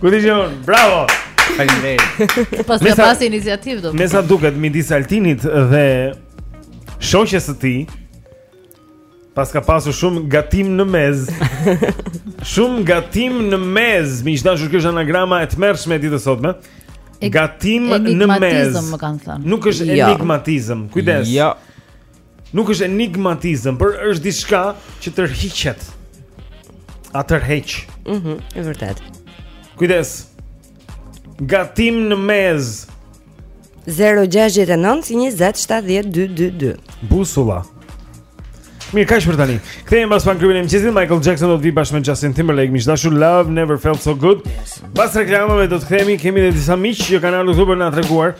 Ku ti, Jon? Bravo. Faleminderit. Paska pas iniciativë do. Me sa duket midis Altinit dhe shoqes së tij. Paska pasur shumë gatim në mez. shumë gatim në mez. Miq të dashur, kjo është anagrama e tmerrshme e ditës së sotme. Gatim në mez. Enigmatizëm më kanë thënë. Nuk është jo. enigmatizëm. Kujdes. Jo. Nuk është enigmatizëm, por është diçka që tërhiqet. A tërheq? Mhm, mm është vërtet. Kujdes. Gatim në mez. 069 20 70 222. Busulla. Mirë, kaq për tani. Kthehemi pas Fun Crew i mëngjesit, Michael Jackson do të vi bashkë me Justin Timberlake, miq të dashur, Love Never Felt So Good. Pas reklamave do të kthehemi, kemi edhe disa miq që kanë ardhur këtu për të na treguar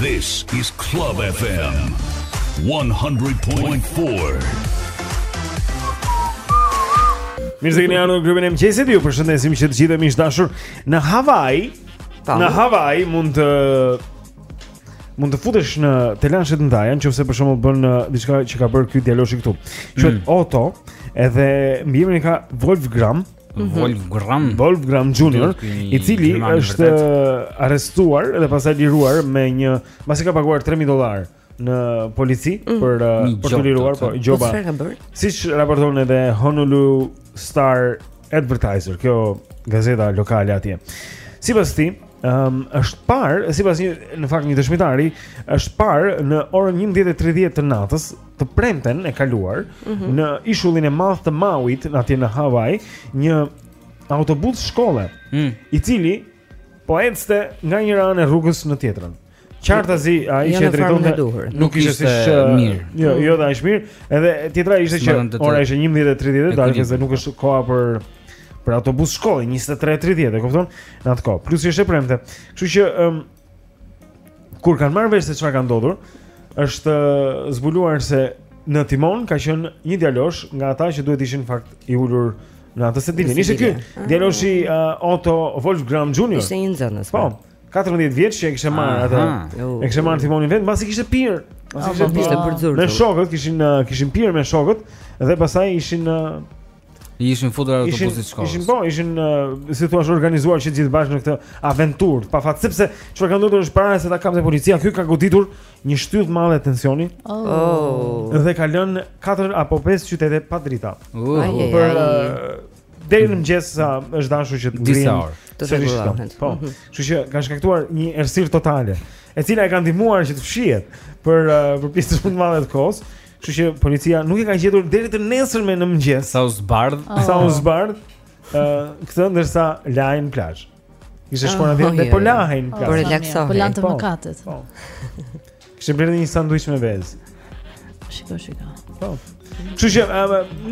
This is Club FM 100.4. Mirë se keni ardhur në klubin e mëngjesit. Ju përshëndesim që të gjithë miq të dashur në Hawaii. Në Hawaii mund të mund të futesh në telashe të mëdha, në qoftë se për shembull bën uh, diçka që ka bërë ky djaloshi këtu. Quhet mm. Otto, edhe mbiemrin e ka Wolfgram. Mhm. Wolfgram Wolfgram Junior, i cili është uh, arrestuar dhe pastaj liruar me një, pasi ka paguar 3000 dollarë në polici mm. për uh, për të liruar po gjoba. Siç raporton edhe Honolulu Star Advertiser, kjo gazeta lokale atje. Sipas tij, um, është parë, sipas një në fakt një dëshmitari, është parë në orën 11:30 të natës të premten e kaluar mm -hmm. në ishullin e madh të Mauit atje në Hawaii, një autobus shkolle, mm. i cili po ecte nga një anë e rrugës në tjetrën. Qartazi ai që drejtonte nuk ishte si sh... mirë. Jo, jo, s'ishte mirë. Edhe tjetra ishte që ora ishte 11:30, dhe nuk është koha për për autobus shkolle 23:30, e kupton? Në atë kohë. Plus ishte e premte. Kështu që um, kur kanë marrë vesh se çfarë ka ndodhur, është zbuluar se në timon ka qenë një djalosh nga ata që duhet ishin në fakt i ulur në atë sedilen. Ishte ky djaloshi uh, Otto Wolfgram Jr. Ishte një nxënës. Po. po. 14 vjeç që e kishte marrë atë. E kishte marrë timonin vetë, mbasi kishte pirë. Mbasi kishte pirë për zort. Me shokët kishin uh, kishin pirë me shokët dhe pastaj ishin uh, ishin futur te autobusi i shkollës. Ishin po, ishin uh, si thua organizuar që gjithë bashkë në këtë aventurë, pa fat sepse çfarë ka ndodhur është para se ta kapte policia, ky ka goditur një shtyllë të madhe tensioni. Oh. Dhe ka lënë 4 apo 5 qytete pa drita. Uh. Për Deri në mëngjes sa është dashur që të ngrihen. Disa orë. Të rregullohen. Po. Mhm. Kështu që ka shkaktuar një errësirë totale, e cila e ka ndihmuar që të fshihet për uh, për pjesën më të madhe të kohës. Kështu që policia nuk e ka gjetur deri të nesërmen në mëngjes. Sa u zbardh? Oh. Sa u zbardh? Ë, uh, këtë ndërsa lahej në plazh. Kishte ah, shkuar në vend dhe po lahej në plazh. Po relaksohej. Po lante po. mëkatet. Po. Kishte bërë një sanduiç me vezë. Shiko, shiko. Po. Kështu që,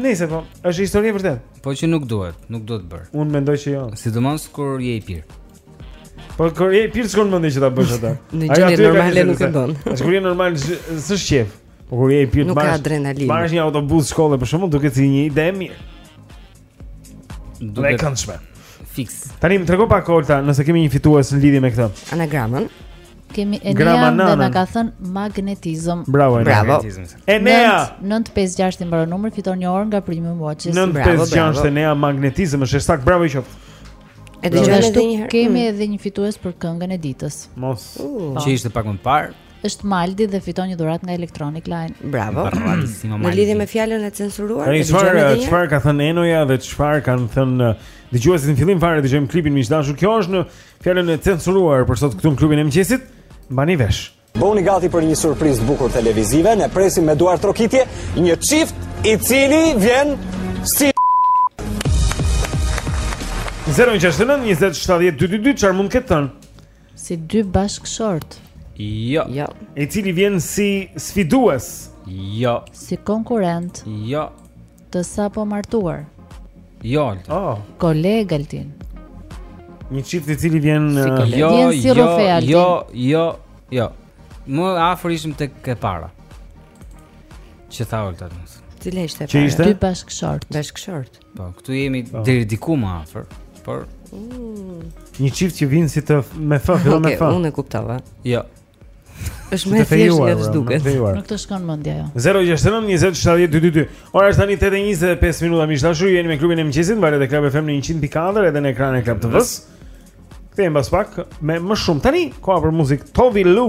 nëse po, është histori e vërtetë. Po që nuk duhet, nuk duhet bër. Unë mendoj që jo. Sidomos kur je i pir. Po kur je i pir s'ke mendje që ta bësh atë. Në gjendje normale nuk e bën. Është kur je normal, s'është qejf. Po kur je i pir, marrësh. Nuk ka adrenalinë. Marrësh një autobus shkolle për shkakun duket si një ide e mirë. Duket këndshme. Fix. Tani më trego pak Olta, nëse kemi një fitues në lidhje me këtë. Anagramën. Kemi Enea dhe na ka thën magnetizëm. Bravo Enea. Bravo. Enea 956 i mbaron numri, fiton një orë nga Premium Watches. Bravo. 956 Enea magnetizëm, është e saktë, bravo i qoftë. Edhe gjithashtu kemi mm. edhe një fitues për këngën e ditës. Mos. Uh. Që ishte pak më parë. është Maldi dhe fiton një dhuratë nga Electronic Line. Bravo. Në lidhje me fjalën e censuruar, pra, çfarë çfarë ka thënë Enoja dhe çfarë kanë thënë uh, dëgjuesit në fillim fare dëgjojmë klipin miq dashur. Kjo është në fjalën e censuruar për sot këtu në klubin e mëngjesit. Mbani vesh. Bëuni gati për një surprizë të bukur televizive. Ne presim me duar trokitje një çift i cili vjen si 069 20 70 222 çfarë mund të ketë thënë? Si dy bashkëshort. Jo. Jo. I cili vjen si sfidues. Jo. Si konkurrent. Jo. Të sapomartuar. Jo. Oh. Koleg Altin. Një çift i cili vjen si uh, koleg. Jo, vjen si jo, rrofe Altin. Jo, jo, jo. Më afër ishim tek e para. Që tha Olta. Cila ishte e para? Dy bashkëshort. Bashkëshort. Po, këtu jemi po. deri diku më afër, por mm. një çift që vjen si të me fë, fillon me fë. Unë e kuptova. Jo. Është më thjesht nga ç'duket. Nuk të shkon mendja jo. 069 20 70 222. Ora është tani 8:25 minuta miq dashur, jeni me klubin e mëngjesit, valët e Club FM 100.4 edhe në ekranin e Club TV-s. Kthehemi pas pak me më shumë. Tani, koha për muzikë Tove Lo.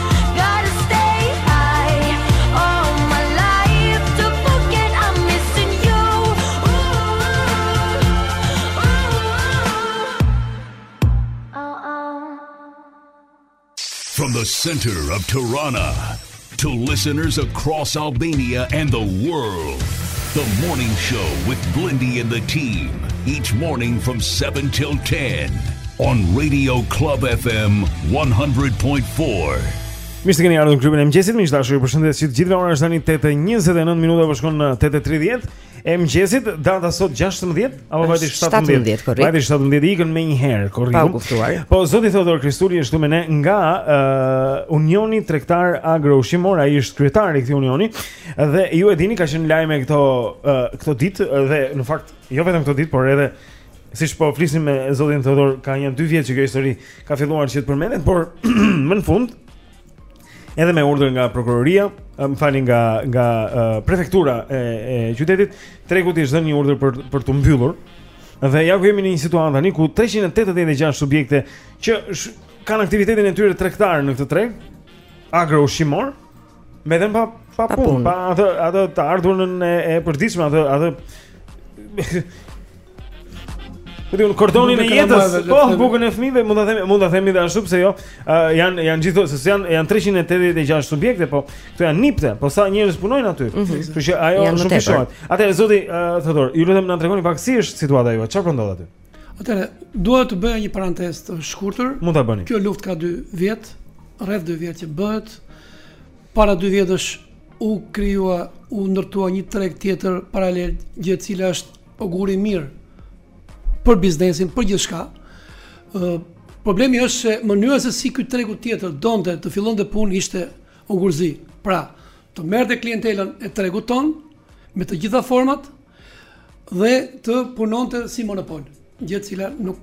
Center of Tirana to listeners across Albania and the world. The morning show with Blendi and the team. Each morning from 7 till 10 on Radio Club FM 100.4. Mirë se keni ardhur në klubin e mëngjesit, miq dashur, ju përshëndes që të gjithëve. Ora është tani 8:29 minuta, po shkon në 8:30 e mëngjesit. Data sot 16 apo vajti 17. Vajti 17 iku menjëherë korriku. Pa kuptuar. Po zoti Theodor Kristuri është këtu me ne nga uh, Unioni Tregtar Agroushqimor, ai është kryetar i këtij unioni dhe ju e dini ka qenë lajme këto uh, këto ditë dhe në fakt jo vetëm këto ditë, por edhe Siç po flisnim me zotin Theodor, ka një dy vjet që kjo histori ka filluar që të përmendet, por më në fund edhe me urdhër nga prokuroria, më falni nga nga uh, prefektura e, e qytetit, tregut i është dhënë një urdhër për për t'u mbyllur. Dhe ja ku jemi në një situatë tani ku 386 subjekte që kanë aktivitetin e tyre tregtar në këtë treg agro-ushqimor, Mbetën pa pa punë, pa atë atë të ardhurën e, e përditshme, atë atë Po atë kordonin e jetës, po bukën e fëmijëve, mund ta themi, mund ta themi dhe ashtu pse jo. Uh, janë janë gjithsesi janë janë 386 subjekte, po këto janë nipte, po sa njerëz punojnë aty. Mhm. Kështu mm -hmm. që ajo shumëfishohet. Atëherë zoti uh, Theodor, ju lutem na tregoni pak si është situata juaj, çfarë po ndodh aty? Atëherë, dua të bëja një parantezë të shkurtër. Mund ta bëni. Kjo luftë ka 2 vjet, rreth 2 vjet që bëhet. Para 2 vjetësh u krijua, u ndërtua një treg tjetër paralel, gjë e cila është ogur i mirë për biznesin, për gjithçka. Ë problemi është se mënyra se si ky tregu tjetër donte të fillonte punë ishte ogurzi. Pra, të merrte klientelën e tregut tonë me të gjitha format, dhe të punonte si monopol, gjë e cila nuk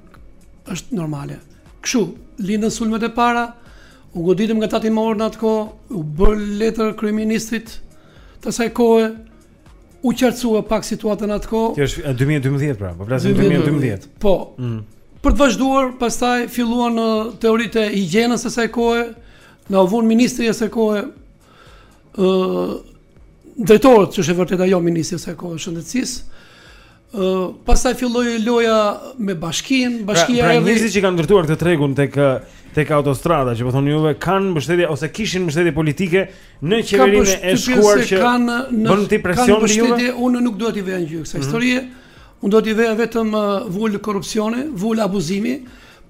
është normale. Kështu, lindën sulmet e para, u goditëm nga tatimorët në atë kohë, iu bë letër kryeministrit të asaj kohe, u qartësua pak situata në atë kohë. Kjo është 2012 pra, po flasim 2012. Po. Mm. Për të vazhduar, pastaj filluan drejtoritë e higjienës së asaj kohe, na u vu ministri i asaj kohe Ëh drejtorët që është e vërteta jo ministri i asaj kohe i shëndetësisë. Ë uh, pastaj filloi loja me bashkinë, pra, bashkia pra, pra edhe njerëzit që kanë ndërtuar këtë tregun tek tek autostrada, që po thoni juve kanë mbështetje ose kishin mbështetje politike në qeverinë e shkuar që kanë bërë këtë presion mbi juve. Mbështetje unë nuk doja t'i vija ngjyrë kësaj mm -hmm. historie. Unë do t'i vija vetëm vulë korrupsioni, vulë abuzimi,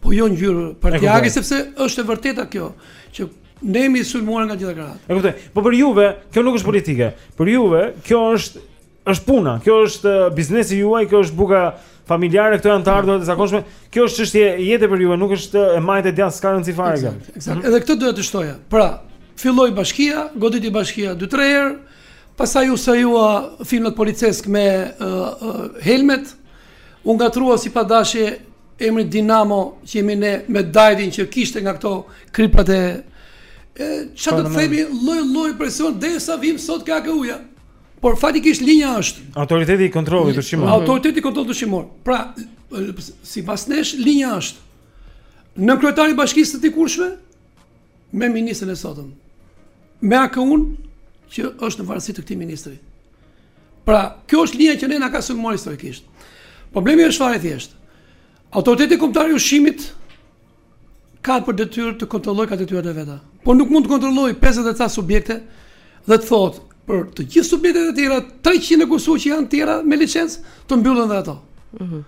po jo ngjyrë partiake sepse është e vërteta kjo që Ne jemi sulmuar nga të gjitha krahët. E kuptoj. Po për juve, kjo nuk është politike. Për juve, kjo është është puna. Kjo është uh, biznesi juaj, kjo është buka familjare, këto janë të ardhurat e zakonshme. Kjo është çështje jete për juve, nuk është uh, e majtë e djathtë, s'ka rëndësi fare kjo. Eksakt. Eksakt. Edhe këtë doja të shtoja. Pra, filloi bashkia, goditi bashkia 2-3 herë, pastaj u sajuan filmat policeskë me uh, uh, helmet, U ngatërrua si padashje emri Dinamo që jemi ne me Dajtin që kishte nga këto kripat e çfarë do të themi lloj lloj presion derisa vim sot te AKU-ja. Por faktikisht linja është autoriteti i kontrollit ushqimor. Autoriteti i kontrollit ushqimor. Pra, sipas nesh linja është një kryetar i bashkisë së dikurshme, me ministrin e sotëm. Me AKU-n që është në varësi të këtij ministri. Pra, kjo është linja që ne na ka sulmuar historikisht. Problemi është fare thjesht. Autoriteti kombëtar i ushqimit ka për detyrë të kontrollojë ka detyrat e veta. Po nuk mund të kontrollojë 50 e ca subjekte dhe të thotë për të gjithë subjektet e tjera 300 e kusur që janë të tjera me licencë të mbyllen dhe ato. Mhm.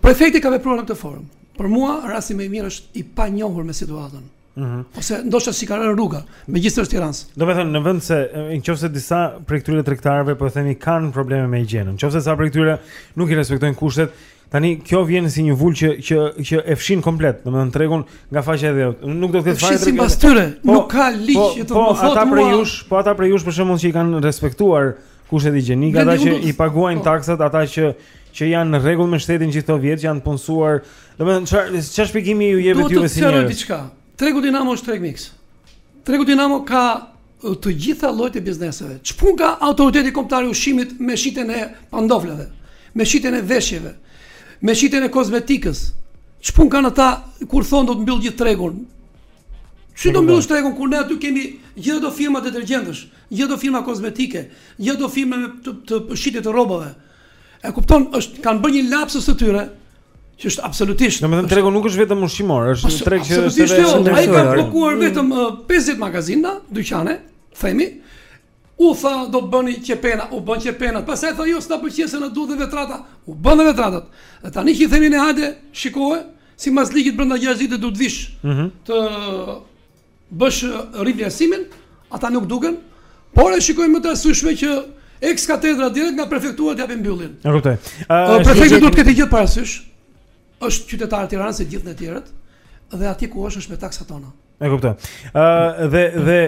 Prefekti ka vepruar në këtë formë. Për mua rasti më i mirë është i panjohur me situatën. Ëh. Mm -hmm. Ose ndoshta s'i ka rënë rruga, megjithëse është Tiranë. Domethënë në vend se nëse disa prej këtyre tregtarëve po themi kanë probleme me higjienën, nëse disa prej këtyre nuk i respektojnë kushtet, tani kjo vjen si një vulë që që që e fshin komplet, domethënë tregun nga faqja e dheut. Nuk do të ketë faqe. Sipas tyre, po, nuk ka ligj po, që të po, mos thotë. Po ata prej jush, po ata prej jush për shembull që i kanë respektuar ëh Kushtet higjienike, ata që i paguajnë, po, taksat, ata që që janë në rregull me shtetin gjithë këto vjet, që janë punësuar. Domethënë çfarë çfarë shpjegimi ju jepet juve si njerëz? Do të thotë diçka. Tregu Dinamo është treg mix. Tregu Dinamo ka të gjitha llojet e bizneseve. Çpun ka autoriteti kombëtar i ushqimit me shitjen e pandoflave, me shitjen e veshjeve, me shitjen e kozmetikës. Çpun kanë ata kur thon do të mbyll gjithë tregun? Si do mbyllësh tregun kur ne aty kemi gjithë ato firma detergjentësh, Gjithë ato firma kozmetike, gjithë ato firma me të, të shitje të rrobave. E kupton, është kanë bërë një lapsus të tyre që është absolutisht. Domethënë tregu nuk është vetëm ushqimor, është një treg që është edhe jo, ai ka bllokuar vetëm 50 magazina, dyqane, themi. U tha do bëni qepena, u bën qepena. Pastaj tha jo, s'na pëlqen se na duhen vetrata. U bën dhe vetratat. Dhe tani që i themi ne hajde, shikoje, simbas ligjit brenda 6 ditë do të vish. Mm -hmm. Të bësh rivlerësimin, ata nuk duken, por e shikojnë më të arsyeshme që eks katedra direkt nga prefektura të japin mbylljen. E kuptoj. Uh, Prefekti duhet të ketë një gjë parasysh. Është qytetar i Tiranës si gjithë ne të tjerët dhe aty ku është është me taksat tona. E kuptoj. Ë uh, dhe dhe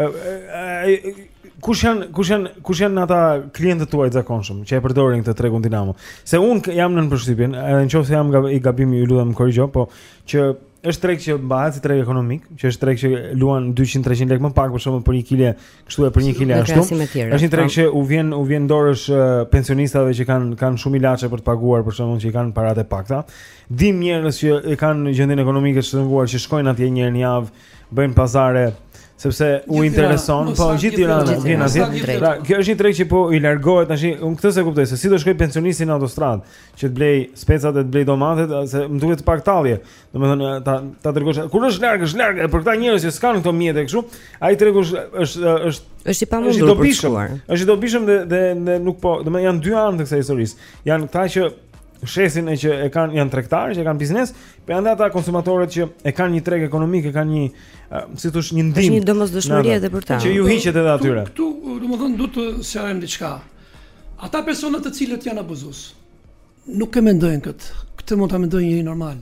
uh, kush janë kush janë kush janë ata klientët tuaj të zakonshëm që e përdorin këtë tregun Dinamo? Se un jam nën përshtypjen, edhe nëse jam gabim, ju lutem korrigjo, po që Është treg që mbahet si treg ekonomik, që është treg që luan 200-300 lekë më pak për shembull për një kile, kështu e për një kile ashtu. Është një treg po. që u vjen u vjen ndoresh pensionistave që kanë kanë shumë ilaçe për të paguar për shkakun që i kanë paratë e pakta. Vijn njerëz që e kanë gjendjen ekonomike të shëmbuar që shkojnë atje një herë në javë, bëjnë pazare sepse u intereson, po gjithë Tirana vjen atje. Pra, ky është një treg që po i largohet tash. Unë këtë s'e kuptoj se si do shkoj pensionisti në autostradë, që të blej specat e të blej domatet, se më duket pak tallje. Domethënë ta ta dërgosh. Kur është larg, është larg, për këta njerëz që s'kanë këto mjete kështu, ai tregu është është është është i pamundur për të shkuar. Është i dobishëm dhe dhe ne nuk po, domethënë janë dy anë të kësaj historisë. Janë këta që shesin e që e kanë janë tregtarë, që kanë biznes, po janë ata konsumatorët që e kanë një treg ekonomik, e kanë një si thosh një ndihmë. Është një domosdoshmëri edhe për ta. Që ju hiqet edhe atyre. Këtu, domethënë duhet të shohim diçka. Ata persona të cilët janë abuzues, nuk e mendojnë këtë. Këtë mund ta mendojë njeri normal.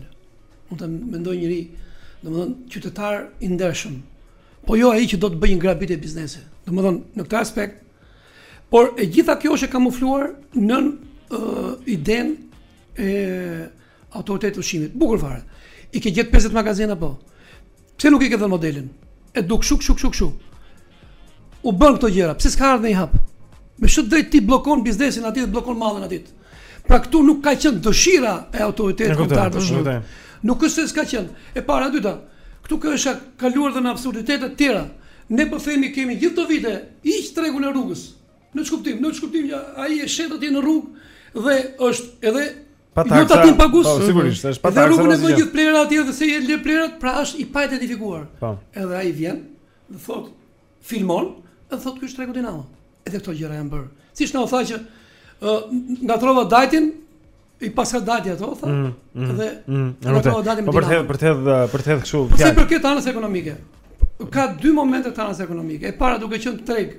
Mund ta mendojë njeri, domethënë, qytetar i ndershëm. Po jo ai që do të bëjë një grabitje biznesi. Domethënë, në këtë aspekt, por e gjitha kjo është e kamufluar nën uh, idenë e Autoritetit të ushqimit. Bukur fare. I ke gjetë 50 magazina po. Pse nuk i ke dhënë modelin? E duk shuk shuk shuk shuk. U bën këto gjëra. Pse s'ka ardhur në një hap? Me çfarë drejt ti bllokon biznesin aty dhe bllokon mallin aty? Pra këtu nuk ka qenë dëshira e autoritetit kombëtar të ushqimit. Nuk është se s'ka qenë. E para, e dyta. Këtu kjo është kaluar dhe në absurditete të tjera. Ne po themi kemi gjithë këto vite, hiç tregun e rrugës. Në ç'kuptim, në ç'kuptim që ai e shet atje në rrugë dhe është edhe Pa taksa. Jo tatimpagues. Po, sigurisht, është pa taksa. Dhe rrugën e bëjnë gjithë plehra atje dhe se janë le plehrat, pra është i paidentifikuar. Po. Edhe ai vjen dhe thot filmon, edhe thot ky është tregu Dinamo. Edhe këto gjëra janë bërë. Siç na u tha që ë nga trova dajtin i paska dajti ato, tha. Mm, mm, dhe mm, nga trova dajtin me Dinamo. Po për të për të për të kështu. Po se për këtë anës ekonomike. Ka dy momente të anës ekonomike. E para duke qenë treg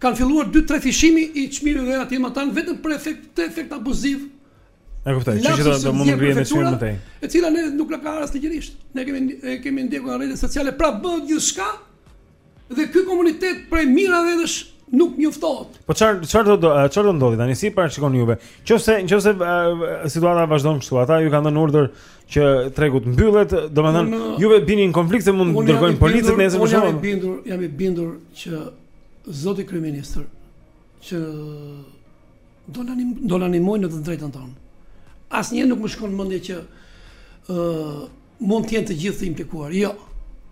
Kanë filluar dy tre fishimi i çmimeve atje matanë vetëm për efekt këtë efekt abuziv. E kuptoj, që që do mund të ngrihen me çmim më tej. E cila ne nuk na ka as ligjërisht. Ne kemi e kemi ndjekur në rrjetet sociale pra bëhet gjithçka dhe ky komunitet prej mijëra vetësh nuk njoftohet. Po çfarë çfarë do çfarë do ndodhë tani si parashikoni juve? Nëse nëse situata vazhdon kështu, ata ju kanë dhënë urdhër që tregu të mbyllet, domethënë juve bini në konflikt se mund të dërgojnë policët nesër për shembull. Unë jam i bindur, jam i bindur që Zoti kryeministër, që do na do na ndihmojë në të drejtën tonë. Asnjëherë nuk më shkon mendja që ë uh, mund të jenë të gjithë të implikuar. Jo.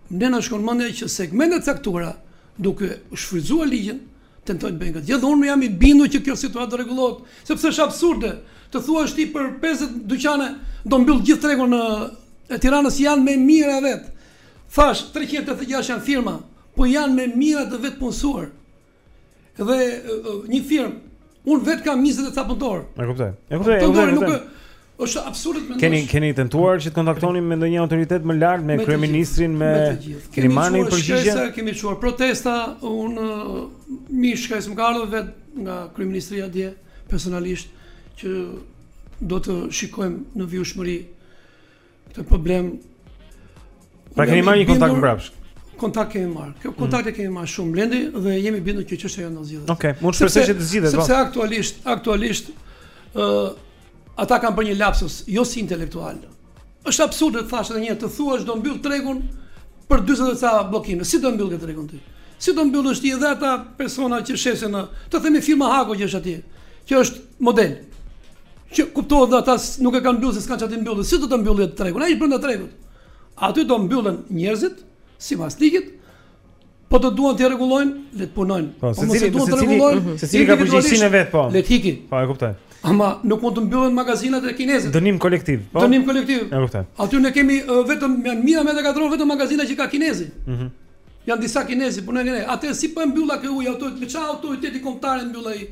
Ne na shkon mendja që segmente të caktuara duke shfrytëzuar ligjin tentojnë të bëjnë këtë. Gjithë unë jam i bindur që kjo situatë do rregullohet, sepse është absurde të thuash ti për 50 dyqane do mbyll gjithë tregun e Tiranës janë me mijëra vet. Thashë 386 janë firma, Po janë me mijëra të vetëpunësuar. Dhe një firmë, unë vetë kam 20 e ca punëtorë. E kuptoj. E kuptoj. Punëtori nuk është absurd të mendosh. Keni keni tentuar që të kontaktoni me ndonjë autoritet më lart me, me kryeministrin me, me keni marrë një përgjigje? Kemi çuar protesta, një miku im ka ardhur vetë nga kryeministria dje personalisht që do të shikojmë në vijueshmëri Këtë problem Pra keni marrë një kontakt mbrapsht. Kontakt kemi marrë. Kjo mm. kontakte kemi marrë shumë Blendi dhe jemi të bindur që çështja jonë do zgjidhet. Okej, okay, mund të shpresoj që të zgjidhet. Po. Sepse aktualisht, aktualisht ë uh, ata kanë bërë një lapsus, jo si intelektual. Është absurde të thashë edhe një të thuash do mbyll tregun për 40 e ca bllokime. Si do mbyll këtë tregun ti? Si do mbyllësh ti edhe ata persona që shesin në, të themi firma Hako që është atje. që është model. Që kuptohet dhe ata nuk e kanë mbyllë se s'kanë ça të mbyllin. Si do të mbyllë të tregun? Ai brenda tregut. Aty do mbyllen njerëzit sipas ligjit. Po të duan të rregullojnë, le të punojnë. Po, po mos e duan të rregullojnë, mhm. se cili ka përgjegjësinë vet po. Le të ikin. Po e kuptoj. Ama nuk mund të mbyllen magazinat e kinezëve. Dënim kolektiv, po. Dënim kolektiv. E kuptoj. Aty ne kemi vetëm janë mijëra metra katror vetëm magazina që ka kinezë. Mhm. Mm janë disa kinezë punojnë ne. Atë si po e mbylla kë ujë auto, me çfarë autoriteti kombëtar e mbyll ai?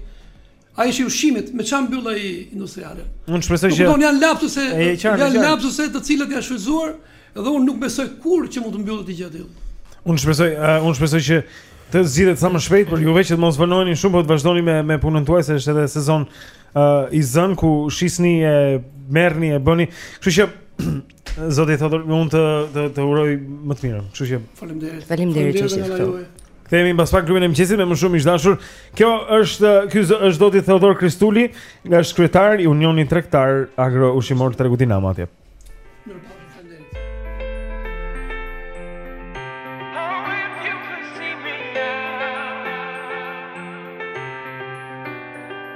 Ai është i ushqimit, me ça mbyllë ai industriale? Unë shpresoj që... Nuk janë lapsuse, janë lapsuse të cilët janë shfrytëzuar dhe unë nuk besoj kurrë që mund të mbyllë të gjithë atë. Unë shpresoj, uh, unë shpresoj që të zgjidhet sa më shpejt, por juve që të mos vonoheni shumë, por të vazhdoni me me punën tuaj se është edhe sezon uh, i zënë ku shisni e merrni e bëni. Kështu që Zoti Theodor, unë të të, të uroj më të mirën. Kështu që faleminderit. Faleminderit që ishit këtu. Kthehemi pas pak klubin e mëngjesit me më shumë miq të dashur. Kjo është ky është Zoti Theodor Kristuli, nga është kryetar i Unionit Tregtar Agro Ushqimor të Tregut Dinamo atje.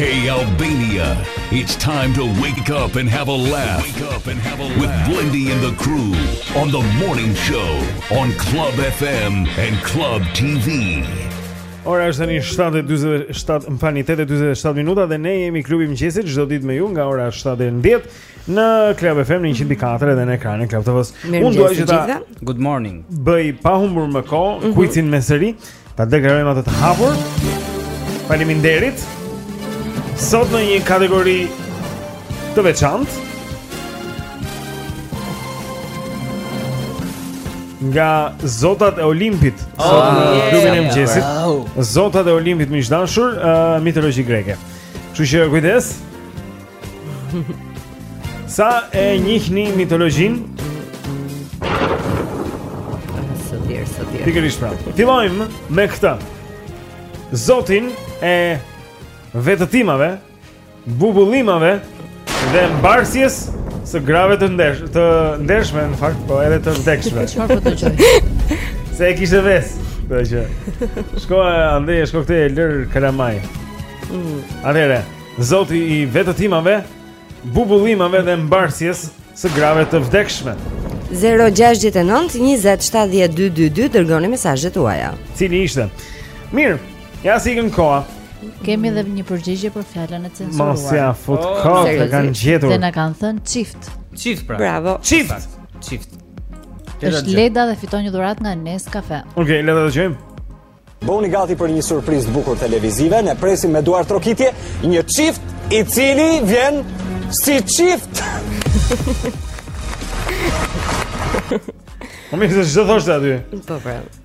Hey Albania, it's time to wake up and have a laugh. Wake up and have a laugh with Blendi and the crew on the morning show on Club FM and Club TV. Ora është tani 7:47, më falni, 8:47 minuta dhe ne jemi klubi i mëngjesit çdo ditë me ju nga ora 7 deri në 10 në Club FM në 104 dhe në ekranin e Club TV-së. Unë dua që ta Good morning. Bëj pa humbur më kohë, mm -hmm. kuicin me seri, ta deklarojmë atë të hapur. Faleminderit. Sot në një kategori të veçantë. nga Zotat e Olimpit oh, sot në yeah, klubin e mëngjesit. Wow. Zotat e Olimpit miq të dashur, uh, mitologji greke. Kështu që kujdes. Sa e njihni mitologjinë? Sa di, sa di. Pikërisht pra. Fillojmë me këtë. Zotin e vetëtimave bubullimave dhe mbarsjes së grave të ndesh, të ndershme në fakt, po edhe të vdekshme. Çfarë po të gjej? Se e kishte ves, do të thotë. Shko andej, shko këtej e lër kalamaj. Mm. Atëre, zoti i vetëtimave, bubullimave dhe mbarsjes së grave të vdekshme. 069 20 70 222 dërgoni mesazhet tuaja. Cili ishte? Mirë, Ja si ikën koha. Kemi edhe një përgjigje për fjalën e censuruar. Mos ia fut oh, kot, e kanë gjetur. Dhe na kanë thënë çift. Çift pra. Bravo. Çift. Çift. Është Leda dhe fiton një dhuratë nga Nescafe. Okej, okay, le ta dëgjojmë. Bëuni gati për një surprizë të bukur televizive. Ne presim me duartrokitje një çift i cili vjen si çift. Më mirë se çdo thoshte aty. Po, po.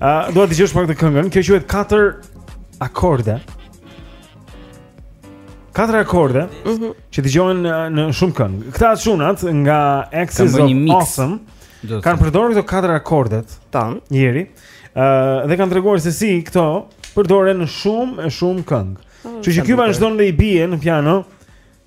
A uh, do ta dëgjosh pak këtë këngën? Kjo quhet katër akorde. Katër akorde mm -hmm. që dëgjohen në shumë këngë. Këta çunat nga Axis of Awesome kanë përdorur këto katër akordet Jeri. Ë uh, dhe kanë treguar se si këto përdoren në shumë e shumë këngë. Oh, shiko që ky vazhdon dhe i bie në piano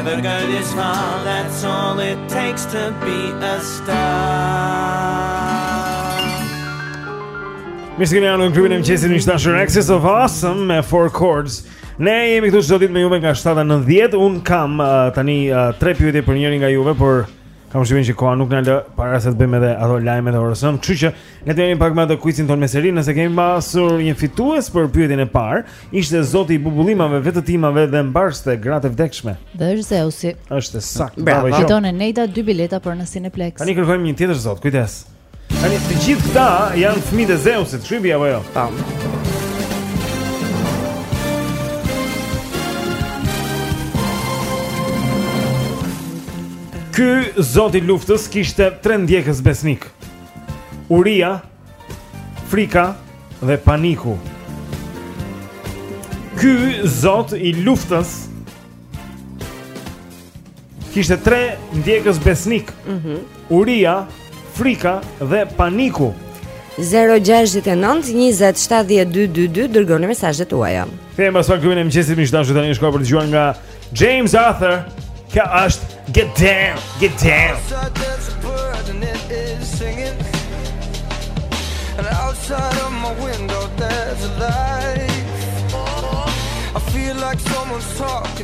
Never go this far, that's all it takes to be a star. Mirë se keni ardhur në klubin e mëngjesit në Station Axis of Awesome me Four Chords. Ne jemi këtu çdo ditë me juve nga 7 në 10. Unë kam uh, tani uh, tre pyetje për njërin nga juve, por Kam përshtypjen që koha nuk na lë para se të bëjmë edhe ato lajmet e orës 9, kështu që le të jemi pak me atë kuicin tonë me seri, nëse kemi pasur një fitues për pyetjen e parë, ishte zoti i bubullimave, vetëtimave dhe mbarëste gratë e vdekshme. Dhe është Zeusi. Është e saktë. Bravo. Fiton Neida dy bileta për në Cineplex. Tani kërkojmë një tjetër zot, kujdes. Tani, të gjithë këta janë fëmijët e Zeusit, Çubi apo jo? Tam. Ky zot i luftës kishte tre ndjekës besnikë. Uria, frika dhe paniku. Ky zot i luftës Kishte tre ndjekës besnikë. Mhm. Mm Uria, frika dhe paniku. 0-6-9-27-12-2 Dërgoni mesazhet tuaja Këtë e më sënë klubin e mëngjesit Miq të dashur tani është koha për të dëgjuar nga James Arthur Kënga është Get down Get down And outside of my window there's a light I feel like someone's talking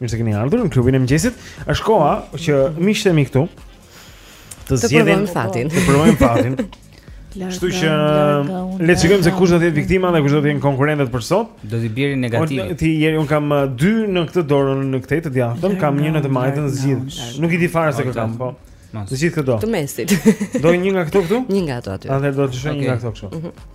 Mirë se keni ardhur në klubin e mëngjesit. Është koha që miqtë e mi këtu të zgjedhin fatin. Të provojmë fatin. Kështu që le të shikojmë se kush do të jetë viktima dhe kush do të jenë konkurrentët për sot. Do të bjerë negativ. Ti Jeri unë kam uh, dy në këtë dorë në këtë të djathtën, kam një në të majtën, zgjidh. Nuk i di fare se kë kam, po. Të gjithë këto. Të mesit. Do një nga këto këtu? Një nga ato aty. Atëherë do të shojmë një nga këto këtu. Mhm.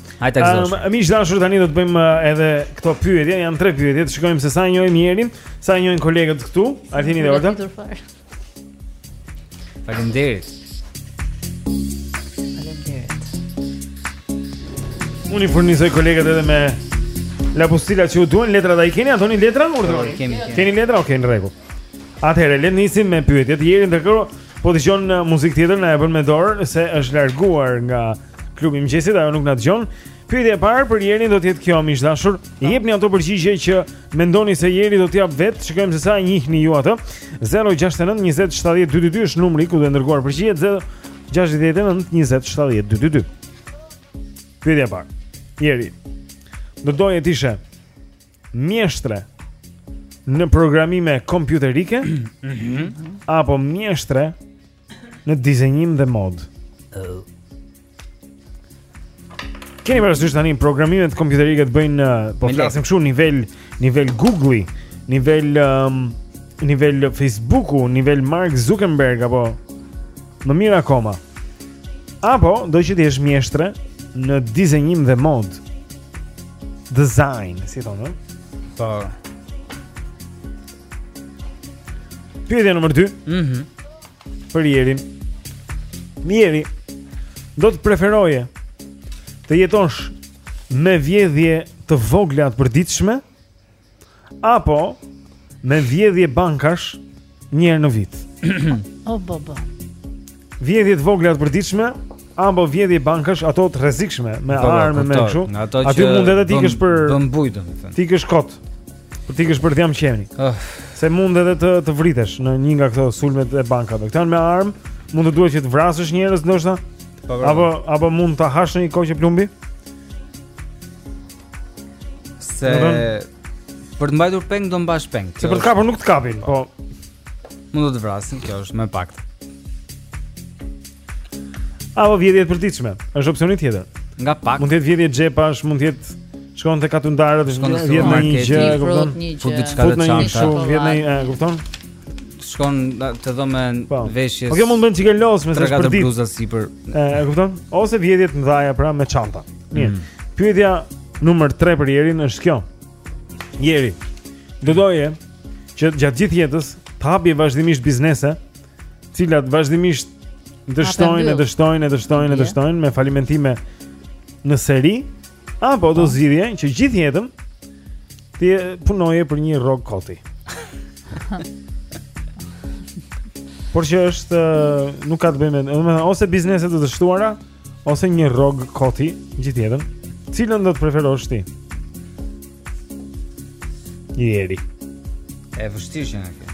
Hajde të gëzosh. Um, Miq të dashur tani do të bëjmë uh, edhe këto pyetje, janë tre pyetje, të shikojmë se sa e njohim Jerin, sa e njohin kolegët këtu. Artini dhe Olga. Faleminderit. Faleminderit. Unë i furnizoj kolegët edhe me lapostila që u duhen, letrat a i keni, a doni letra, urdhëroni. Kemi, kemi. Keni letra, okay, në rregull. Atëherë le të nisim me pyetjet. Jeri ndërkohë po dëgjon uh, muzikë tjetër na e bën me dorë se është larguar nga Klubi i mëngjesit, ajo nuk na dëgjon. Pyetja e parë për Jerin do të jetë kjo, miq të dashur. Jepni ato përgjigje që mendoni se Jeri do t'i japë vetë, shikojmë se sa e njihni ju atë. 069 20 70 222 është numri ku duhen dërguar përgjigjet 069 20 70 222. Pyetja e parë. Jeri. Do doje të ishe mjeshtre në programime kompjuterike? Mhm. apo mjeshtre në dizenjim dhe modë. Oh. Keni parasysh tani programimet kompjuterike të bëjnë uh, po flasim kështu nivel nivel Google-i, nivel um, nivel Facebook-u, nivel Mark Zuckerberg apo më mirë akoma. Apo do që të jesh mjeshtre në dizenjim dhe modë. Design, si thonë? Po. Pyetja numër 2 mm -hmm. Për Jerin Jeri Do të preferoje Të jetosh Me vjedhje të vogla të përditshme Apo Me vjedhje bankash Një herë në vit O oh, bo bo Vjedhje të vogla të përditshme, apo vjedhje bankash ato të rrezikshme me po, po, armë me kështu. Aty mund edhe të ikësh për bën bujë domethënë. Të ikësh kot. Po të ikësh për dhjamë qeni. Ah. Se mund edhe të të vritesh në një nga këto sulmet e bankave. Këto janë me armë, mund të duhet që të vrasësh njerëz ndoshta. Po, apo apo mund ta hash ndonjë koqe plumbi? Se për të mbajtur peng do mbash peng. Se për të kapur nuk të kapin, po. Mund të të vrasin, kjo është me pakt. Apo vjedhje të përditshme, është opsioni tjetër. Nga pak. Mund të jetë vjedhje xhepash, mund të jetë shkon te katundarët, shkon vjedh ndonjë gjë, kupton? Fut diçka te çanta. Fut në një shumë vjedhje, e kupton? Shkon te dhoma po. veshjes. Po kjo mund të bëjë çikelos me sa përdit. Bluza sipër. E kupton? Ose vjedhje të mëdha pra me çanta. Mirë. Mm. Pyetja numër 3 për Jerin është kjo. Jeri, do doje që gjatë gjithë jetës të hapje vazhdimisht biznese, të cilat vazhdimisht dështojnë, dështojnë, dështojnë, dështojnë me falimentime në seri, apo do po. zgjidhje që gjithë jetën të punoje për një rrogë koti. Por që është nuk ka të bëjë me, ose biznese të dështuara, ose një rrogë koti, gjithë jetën, cilën do të preferosh ti? Jeri. E vështirë që na ke.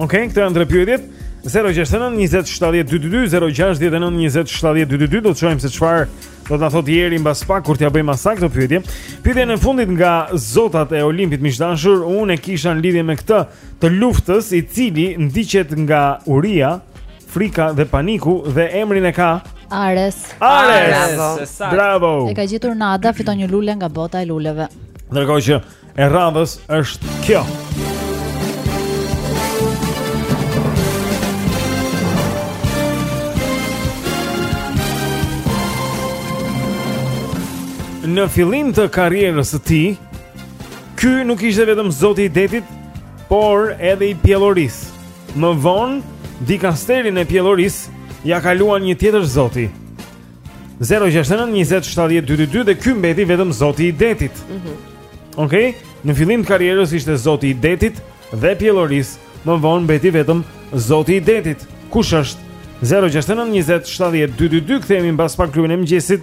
Okej, okay, këto janë tre pyetjet. 069 20 70 222 069 20 70 222 do të shohim se çfarë do të na thotë Jeri mbas pak kur t'ia bëjmë asaj këto pyetje. Pyetjen e fundit nga zotat e Olimpit miq të dashur, unë e kisha në lidhje me këtë të luftës i cili ndiqet nga uria Frika dhe paniku dhe emrin e ka Ares. Ares. Bravo. Bravo. E ka gjetur Nada, fiton një lule nga bota e luleve. Ndërkohë që e radhës është kjo. Në fillim të karrierës së tij, ky nuk ishte vetëm zoti i detit, por edhe i pjellorisë. Më vonë, dikasterin e pjellorisë ia kaluan një tjetër zoti. 069 20 70 222 dhe ky mbeti vetëm zoti i detit. Mhm. Mm Okej? në fillim të karrierës ishte zoti i detit dhe pjellorisë, më vonë mbeti vetëm zoti i detit. Kush është? 069 20 70 222 kthehemi mbas pak në klubin e mëngjesit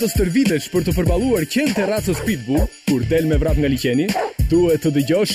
të stërvitesh për të përballuar qenë të racës Pitbull, kur del me vrap nga liqeni, duhet të dëgjosh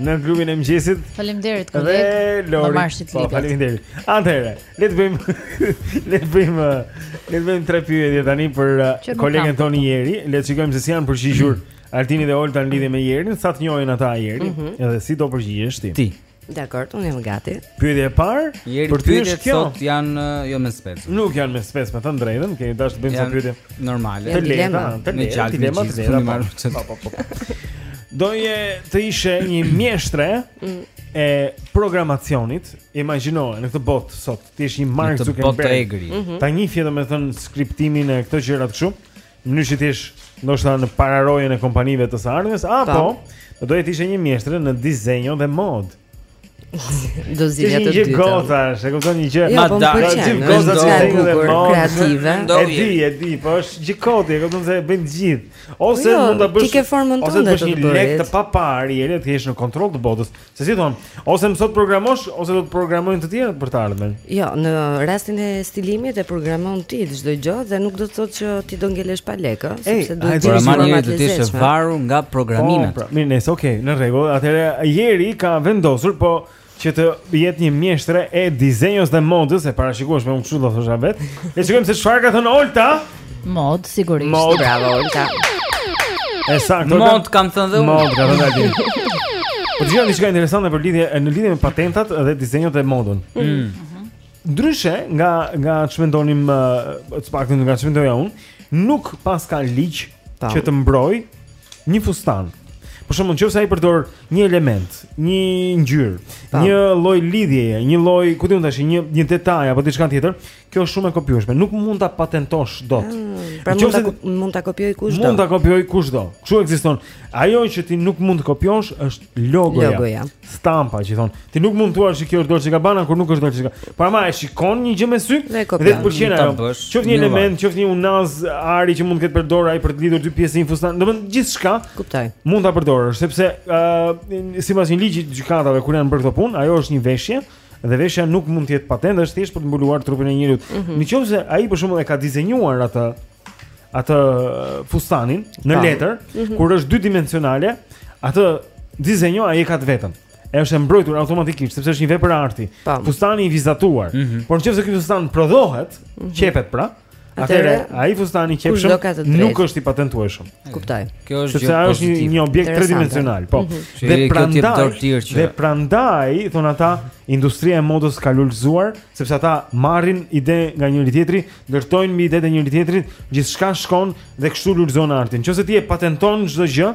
Në klubin e mëngjesit. Faleminderit koleg. Dhe Lori. Po, Faleminderit. Atëherë, le të bëjmë le të bëjmë le të bëjmë tre pyetje tani për uh, kolegen tonë Jeri. Le të shikojmë se si janë përgjigjur mm -hmm. Altini dhe Olta në lidhje me Jerin, sa të njohin ata Jerin, mm -hmm. edhe si do përgjigjesh ti. Ti. Dakor, unë jam gati. Pyetja e parë për ty është kjo. Sot janë jo me spec. Nuk janë me spec, me thënë drejtën, kemi dashur të bëjmë ca pyetje. Normale. Të lehta, të lehta, të lehta, të lehta. Po, po, po, po. Doje të ishe një mjeshtre mm. e programacionit, imagjinoje në këtë botë sot, ti ishe një Mark Zuckerberg. Mhm. Ta njihje domethënë skriptimin e këto gjëra kështu, në mënyrë që ti ishe ndoshta në pararojën e kompanive të së ardhmes, apo doje të ishe një mjeshtre në dizenjo dhe modë. Do zgjidhja të dytën. Një gota, e kupton një gjë. Ma da, ti gota që thënë dhe po. Kreative. E di, e di, po është gjë koti, e kupton se bën gjithë. Ose jo, mund ta bësh. Ti ke formën tonë. Ose bësh një lek të paparë, Jeri, ti je në kontroll të botës. Se si thonë, ose mëso të programosh ose do të të programojnë të tjerë për të ardhmen. Jo, në rastin e stilimit e programon ti çdo gjë dhe nuk do të thotë që ti do ngelesh pa lekë, sepse do të jesh më i lezetshëm. Ti je varur nga programimet. Po, pra, mirë, nice, okay, në rregull. Atëherë Jeri ka vendosur po që të jetë një mjeshtre e dizenjos dhe modës e parashikueshme unë kështu do thosha vetë. E shikojmë se çfarë ka thënë Olta. Modë sigurisht. Modë, bravo Olta. E saktë. Modë kam thënë dhe unë. Modë, bravo Olta. Po dija diçka interesante për lidhje në lidhje me patentat dhe dizenjot dhe modën. Mm. Mhm. Ndryshe nga nga ç'mendonim uh, të paktën nga ç'mendoja unë, nuk paska ligj që të mbrojë një fustan. Për shembull, nëse ai përdor një element, një ngjyrë, një lloj lidhjeje, një lloj, ku di unë tash, një një detaj apo diçka tjetër, kjo është shumë e kopjueshme. Nuk mund ta patentosh dot. Mm, pra mund ta mund ta kopjojë kushdo. Mund ta kopjojë kushdo. Kjo ekziston. Ajo që ti nuk mund të kopjosh është logoja. Logoja. stampa që thonë. Ti nuk mund të thua se kjo është Dolce Gabbana kur nuk është Dolce Gabbana. Por ama e shikon një gjë me sy dhe të pëlqen ajo. Qoftë një element, qoftë një unazë ari që mund të ketë përdorur ai për të lidhur dy pjesë në fustan. Domethënë gjithçka. Kuptoj. Mund ta përdorësh sepse ë uh, sipas një ligji të gjykatave kur janë bërë këto punë, ajo është një veshje dhe veshja nuk mund të jetë patentë, është thjesht për të mbuluar trupin e njeriut. Mm -hmm. Në qoftë se ai për shembull e ka dizenjuar atë atë fustanin në letër, mm -hmm. kur është dy dimensionale, atë dizenjo ai e ka të vetën. E është e mbrojtur automatikisht sepse është një vepër arti. Fustani i vizatuar. Mm -hmm. Por nëse ky fustan prodhohet, mm -hmm. qepet pra, Atëherë, ai fustan i qepshëm nuk është i patentueshëm. Kuptoj. Kjo është gjë pozitive. Është një, një objekt tridimensional, po. Mm -hmm. Dhe prandaj, dhe prandaj thonë ata, industria e modës ka lulëzuar, sepse ata marrin ide nga njëri-tjetri ndërtojnë mbi idetë e njëri-tjetrit, gjithçka shkon dhe kështu lulëzon arti. Nëse ti e patenton çdo gjë,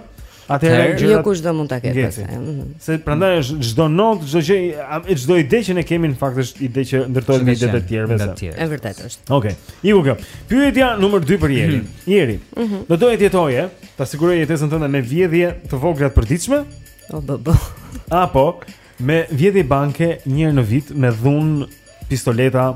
atëherë gjërat jo kushdo mund ta ketë pastaj. Mhm. Se prandaj është çdo notë, çdo gjë, çdo ide që ne kemi në fakt është ide që ndërtohet mbi idetë e të tjerëve. Është vërtet është. Okej. Iku kjo. Pyetja numër 2 për Jerin. Mhm. Jeri. Mhm. Do doje të jetoje, ta siguroje jetesën tënde me vjedhje të vogla të përditshme? O bë bë. Apo me vjedhje banke një herë në vit me dhunë pistoleta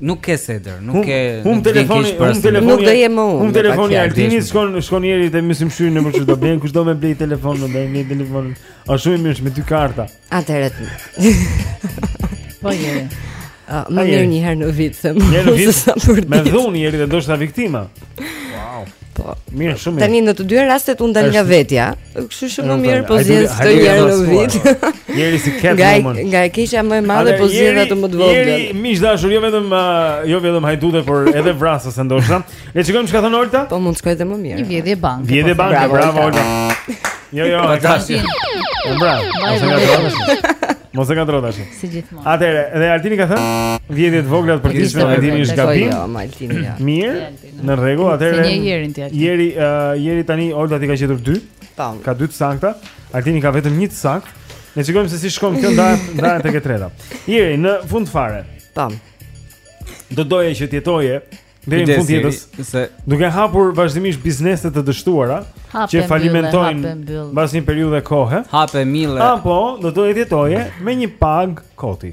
Nuk ke sedër, nuk ke humb telefoni, humb telefoni. Nuk do jem më unë. Humb telefoni Altini shkon shkon Jeri te Myslym Shyri për shitje do blen kush do me blej telefon në ndaj një telefon. A shumë mirë është me dy karta. Atëherë. Po Jeri. Ah, më mirë një herë në vit them. Një herë në vit. Me dhunë Jeri dhe ndoshta viktima. Wow. Po. Mirë, shumë mirë. Tani në të dy rastet u ndava nga vetja. Kështu që më mirë po zgjedh një herë në vit. Jeri si cat woman. Nga e keqja më e madhe po zgjedh atë më të vogël. Jeri, miq të dashur, jo vetëm uh, jo vetëm hajdute, por edhe vrasës ndoshta. Le të shikojmë ç'ka thënë Olta. Po mund të shkojë edhe më mirë. Një vjedhje banke. Vjedhje po, banke, bravo Olta. Jo, jo, e ka. Bravo. Mos e ngatërro tash. Si gjithmonë. Atëre, dhe Altini ka thënë, vjedhje të vogla për ditën e ditës është gabim. Jo, Altini. Jo. Mirë. Në rregull, atëherë. Një jerin ti atë. Jeri, uh, Jeri tani Olta t'i ka gjetur dy. Po. Ka dy të sakta. Altini ka vetëm një të saktë. Le të shikojmë se si shkon kjo ndaj ndaj tek e treta. Jeri në fund fare. Po. Do doje që të jetoje deri në fund të jetës, duke hapur vazhdimisht biznese të dështuara që falimentojnë mbas një periudhe kohe. Hape mbylle. Apo do doje të jetoje me një pagë koti.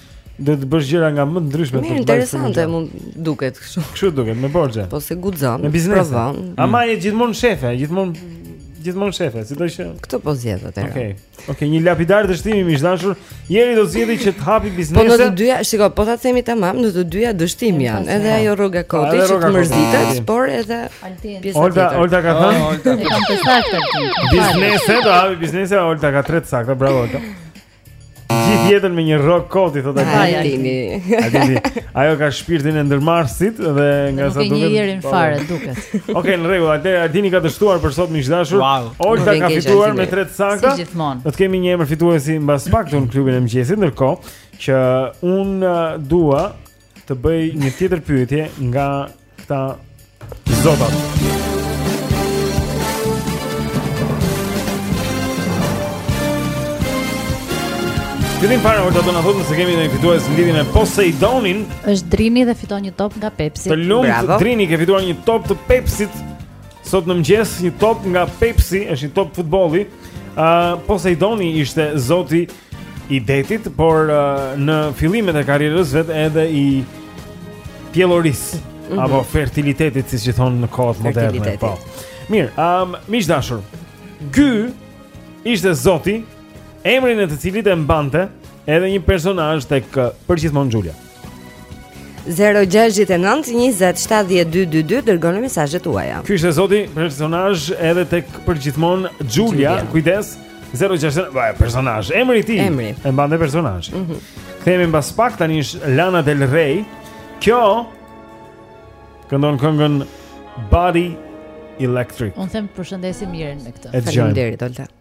Do të bësh gjëra nga më të ndryshme interesante mund duket kështu. Kështu duket me borxhe. Po se guxon, provon. Ama je gjithmonë shefe, gjithmonë gjithmonë shefe, si do që. Këtë po zgjedh atë. Okej. Okay. Okej, okay, një lapidar dështimi i dashur. Njëri do zgjidhte që të hapi biznesin. Po në të dyja, shiko, po ta them tamam, në të dyja dështim janë. Edhe ajo rroga po koti që të mërzitet, por edhe pjesa tjetër. Olta, Olta ka thënë. Oh, Olta. Ka të saktë. Biznesi do hapi biznesin, Olta ka tre të sakta, bravo Olta. Gjithë jetën me një rrogë koti thotë ai. Ai Ajo ka shpirtin e ndërmarrësit dhe nga sa duket. Nuk e njeh, po, fare duket. Okej, okay, në rregull, Altini ka dështuar për sot miq të dashur. Wow. Olta ka fituar me 3 të sakta. Si gjithmonë. Do të kemi një emër fituesi mbas pak në klubin e mëngjesit, ndërkohë që unë uh, dua të bëj një tjetër pyetje nga këta zotat. Fillimisht para Olta do na thotë se kemi një fitues në lidhje me Poseidonin. Është Drini dhe fiton një top nga Pepsi. Të lumtë Drini ke fituar një top të Pepsit. Sot në mëngjes një top nga Pepsi, është një top futbolli. Ë uh, Poseidoni ishte zoti i detit, por uh, në fillimet e karrierës së vet edhe i pjellorisë mm -hmm. apo fertilitetit siç i thonë në kohët moderne. Po. Mirë, ëm um, miq të dashur. Ky ishte zoti, emrin e të cilit e mbante edhe një personazh tek uh, përgjithmonë Xhulia. 0-6-9-27-12-2 Dërgoni mesazhet tuaja Ky ishte zoti personazh edhe tek përgjithmonë Xhulia, kujdes 0-6-9 Vaj, personazh, emri i tij Emri E mbante personazhi mm -hmm. Themi mbas pak tani është Lana Del Rey Kjo Këndon këngën Body Electric Unë them përshëndesim Mirën me këtë Faleminderit, Olta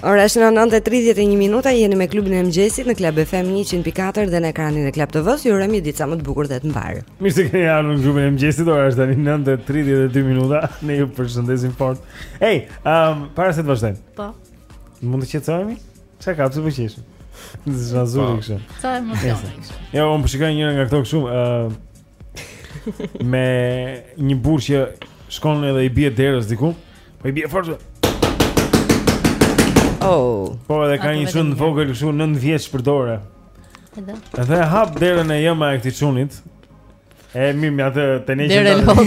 Ora është 9:31 minuta, jeni me klubin e mëngjesit në Club FM 104 dhe në ekranin e Club TV-s. Ju urojmë një ditë sa më të bukur dhe të mbarë. Mirë se keni ardhur në klubin e mëngjesit. Ora është tani 9:32 minuta. Ne ju përshëndesim fort. Ej, um, para se të vazhdojmë. Po. Mund të qetësohemi? Çka ka të bëjë? Zgjazuar kështu. Sa emocione. Jo, unë po shikoj njëra nga këto kështu, ë, uh, me një burrë që shkon edhe i bie derës diku, po i bie fort. Oh. Po edhe ka një çun të vogël kështu 9 vjeç për dorë. Edhe. Edhe hap derën e ëma e këtij çunit. E mirë me atë të nejë. Derë kot.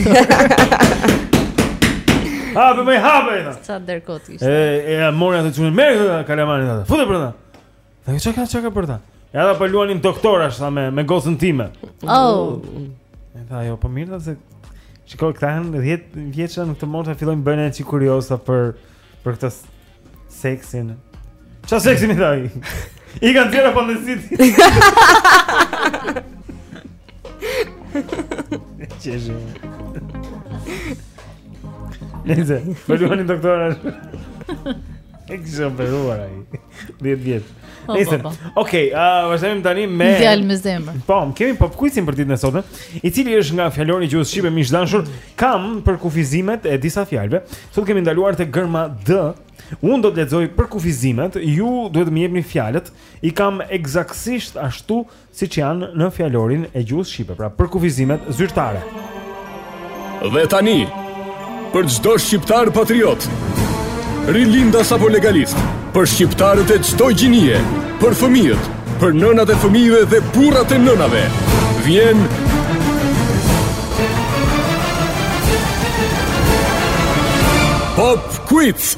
Hape me hape. Sa derë kot ishte. E e mori atë çunin. Merre këtë kalamanin atë. Fute brenda. Dhe çka, çka bërë ata? Ja tha, po luanin doktorash me, me gocën time. Oh. E tha ajo, po mirë tha se... Shiko, këta janë në dhjetë vjeça, në këtë moshë fillojnë bëhen një çikë kuriozë për, për këtë seksin. Ça seksi i tha? I kanë tjera për në zitë. Që e shumë. Nëse po luanin doktorash. E kishte operuar ai. 10 vjet. Po, Nëse, po, po. okay, ë uh, vazhdojmë tani me Djalë me zemër. Po, kemi pop quizin për ditën e sotme, i cili është nga fjalori i gjuhës shqipe miq të dashur. Kam përkufizimet e disa fjalëve. Sot kemi ndaluar te gërma D. Unë do të lexoj përkufizimet, ju duhet të më jepni fjalët. I kam ekzaktësisht ashtu siç janë në fjalorin e gjuhës shqipe, pra përkufizimet zyrtare. Dhe tani, për çdo shqiptar patriot, rilindas apo legalist, për shqiptarët e çdo gjinie, për fëmijët, për nënat e fëmijëve dhe burrat e nënave, vjen Pop Quiz!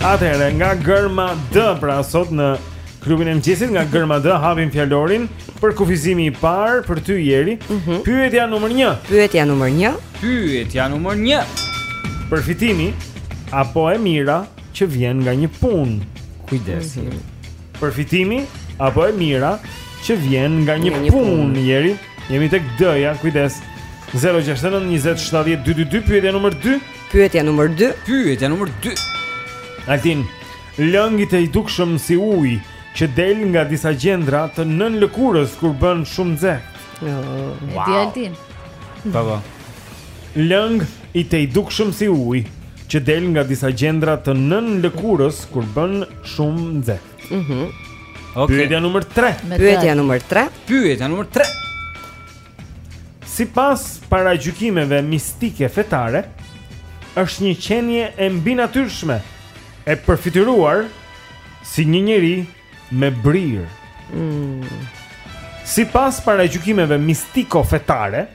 Atëherë nga Gërma D, pra sot në klubin e mëngjesit nga Gërma D hapim fjalorin përkufizimi i parë për ty Jeri. Mm -hmm. Pyetja numër 1. Pyetja numër 1. Pyetja numër 1. Përfitimi apo e mira që vjen nga një punë. Kujdes. Mm -hmm. Përfitimi apo e mira që vjen nga një, një punë Jeri. Jemi tek D-ja, kujdes. 069 20 70 222 pyetja numër 2. Pyetja numër 2. Pyetja numër 2. Altin, lëng i tejdukshëm si ujë që del nga disa gjëndra të nënlëkurës kur bën shumë nxehtë. Oh. Wow. E di Altin. Po po. Lëng i tejdukshëm si ujë që del nga disa gjëndra të nënlëkurës kur bën shumë nxehtë. Mhm. Mm okay. Pyetja numër 3. Pyetja numër 3. Pyetja numër 3. Sipas paragjykimeve mistike fetare, është një qenie e mbinatyrshme e përfytyruar si një njeri me brirë. Mm. Sipas paragjykimeve mistiko fetare,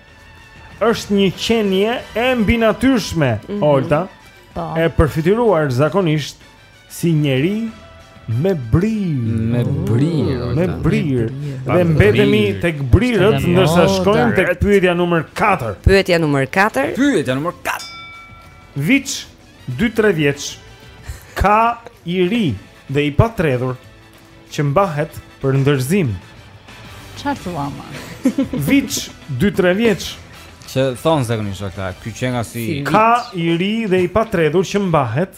është një qenie e mbinatyrshme, mm -hmm. Olta, po. e përfytyruar zakonisht Si njeri me brirë, me brirë, me brirë. Dhe mbetemi tek brirët ndërsa shkojmë tek pyetja numër 4. Pyetja numër 4. Pyetja numër 4. Viç 2-3 vjeç ka i ri dhe i patredhur që mbahet për ndërzim. Çfarë thua mo? Viç 2-3 vjeç që thonë zakonisht ata, ky qenka si ka i ri dhe i patredhur që mbahet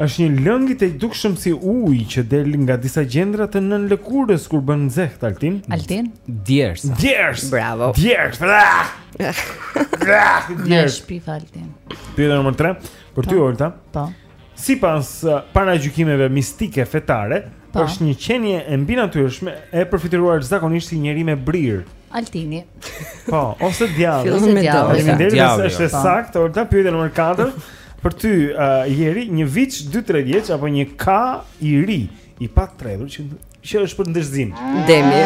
Është një lëng i dukshëm si uji që del nga disa gjëndra të nënlëkurës kur bën nxehtë Altin. Altin? Djersë. Djersë. Bravo. Djersë. Bravo. Bravo. Djersë. Pi Altin. Pyetja numër 3 për ty po. Olta. Po. Sipas uh, paragjykimeve mistike fetare, Po. Është një qenie e mbinatyrshme e përfytyruar zakonisht si njeri me brirë. Altini. Po, ose djalli. Ose djalli. Faleminderit, është po. saktë. Olta pyetja numër 4 për ty, uh, Jeri, një viç 2-3 vjeç apo një ka i ri i patredhur që që është për ndërzim. Demi.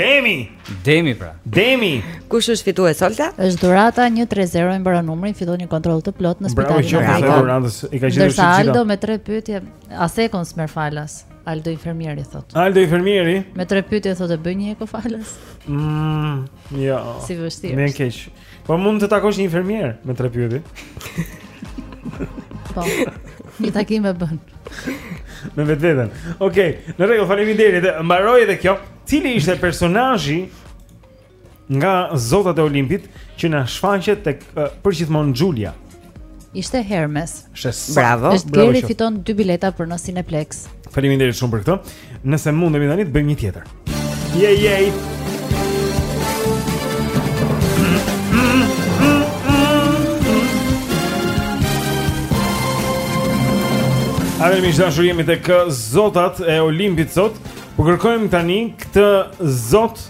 Demi. Demi pra. Demi. Kush është fituesi Olta? Është Durata 130 i mbaron numrin, fiton një kontroll të plotë në spitalin e Durata. Bravo, Durata. I ka gjetur Aldo me tre pyetje. As ekon s'e merr falas. Aldo infermieri thotë. Aldo infermieri. Me tre pyetje thotë bëj një eko falas. Mm, jo. Si vështirë. Më keq. Po mund të takosh një infermier me tre pyetje. po. Një takim e bën. Me vetveten. Okej, okay. në rregull, faleminderit. Mbaroi edhe kjo. Cili ishte personazhi nga zotat e Olimpit që na shfaqet tek uh, Përgjithmonë Xhulia. Ishte Hermes. Shes. Bravo. Është Geri fiton dy bileta për në Cineplex. Faleminderit shumë për këto. Nëse mundemi tani të bëjmë një tjetër. Je yeah, je. Yeah. Atëherë miq të dashur jemi tek zotat e Olimpit sot Po kërkojmë tani këtë zot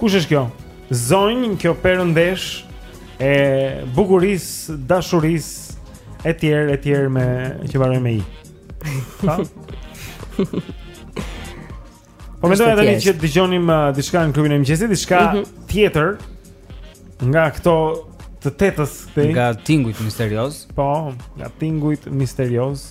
Kush është kjo? Zonjë kjo perëndeshë e bukurisë, dashurisë etj etj me që varoj me i. Po mendoja tani që të dëgjonim uh, diçka në klubin e mëngjesit, diçka mm -hmm. tjetër nga këto të tetës këtej. Nga tingujt misterioz. Po, nga tingujt misterioz.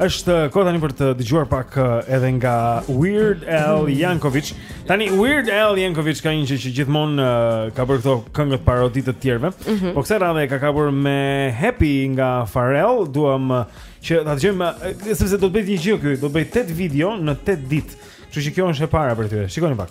Është uh, kohë tani për të dëgjuar pak uh, edhe nga Weird Al Yankovic. Tani Weird Al Yankovic ka një gjë që gjithmonë uh, ka bërë këto këngët parodi të të tjerëve. Mm -hmm. Po kësaj radhe e ka kapur me Happy nga Pharrell. Duam uh, që ta dëgjojmë uh, sepse do të bëjë një gjë ky, do të bëjë 8 video në 8 ditë. Kështu që kjo është e para prej tyre. Shikoni pak.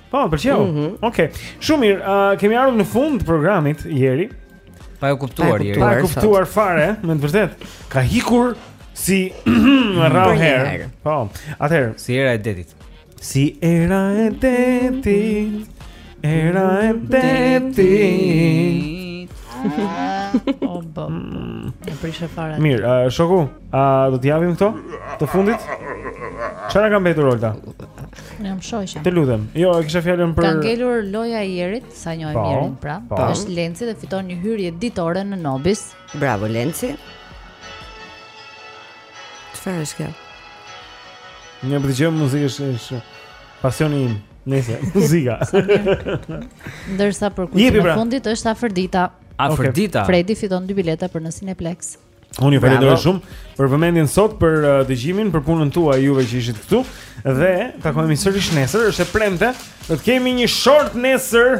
Po, më pëlqeu. Mm -hmm. Okej. Okay. Shumë mirë. Uh, kemi ardhur në fund të programit Jeri. Pa e kuptuar Jeri. Pa e kuptuar fare, me të vërtetë. Ka ikur si rrallëherë. Po. Atëherë, si era e detit. Si era e detit. Era e detit. Obo. Mm. E prishë fare. Mirë, uh, shoku, a uh, do t'i japim këto të fundit? Çfarë ka mbetur Olta? Unë jam shoqja. Të lutem. Jo, e kisha fjalën për Ka ngelur loja e Jerit, s'e njohim po, Jerin pra. Po. Është Lenci dhe fiton një hyrje ditore në Nobis. Bravo Lenci. Çfarë është kjo? Të bëj muzikë është është pasioni im. Nëse muzika. Ndërsa për kushtin e fundit është Afërdita. Afërdita. Okay. Fredi fiton dy bileta për në Cineplex. Unë ju falenderoj shumë për vëmendjen sot, për uh, dëgjimin, për punën tuaj juve që ishit këtu dhe takohemi sërish nesër, është e premte. Do të kemi një short nesër.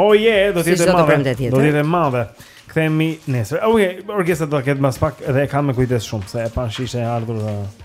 Oh yeah, do të jetë e madhe. Do të jetë e madhe. Kthehemi nesër. Oh yeah, orkestra do ta ketë mbas pak dhe e kam me kujdes shumë se e pashë ishte ardhur uh,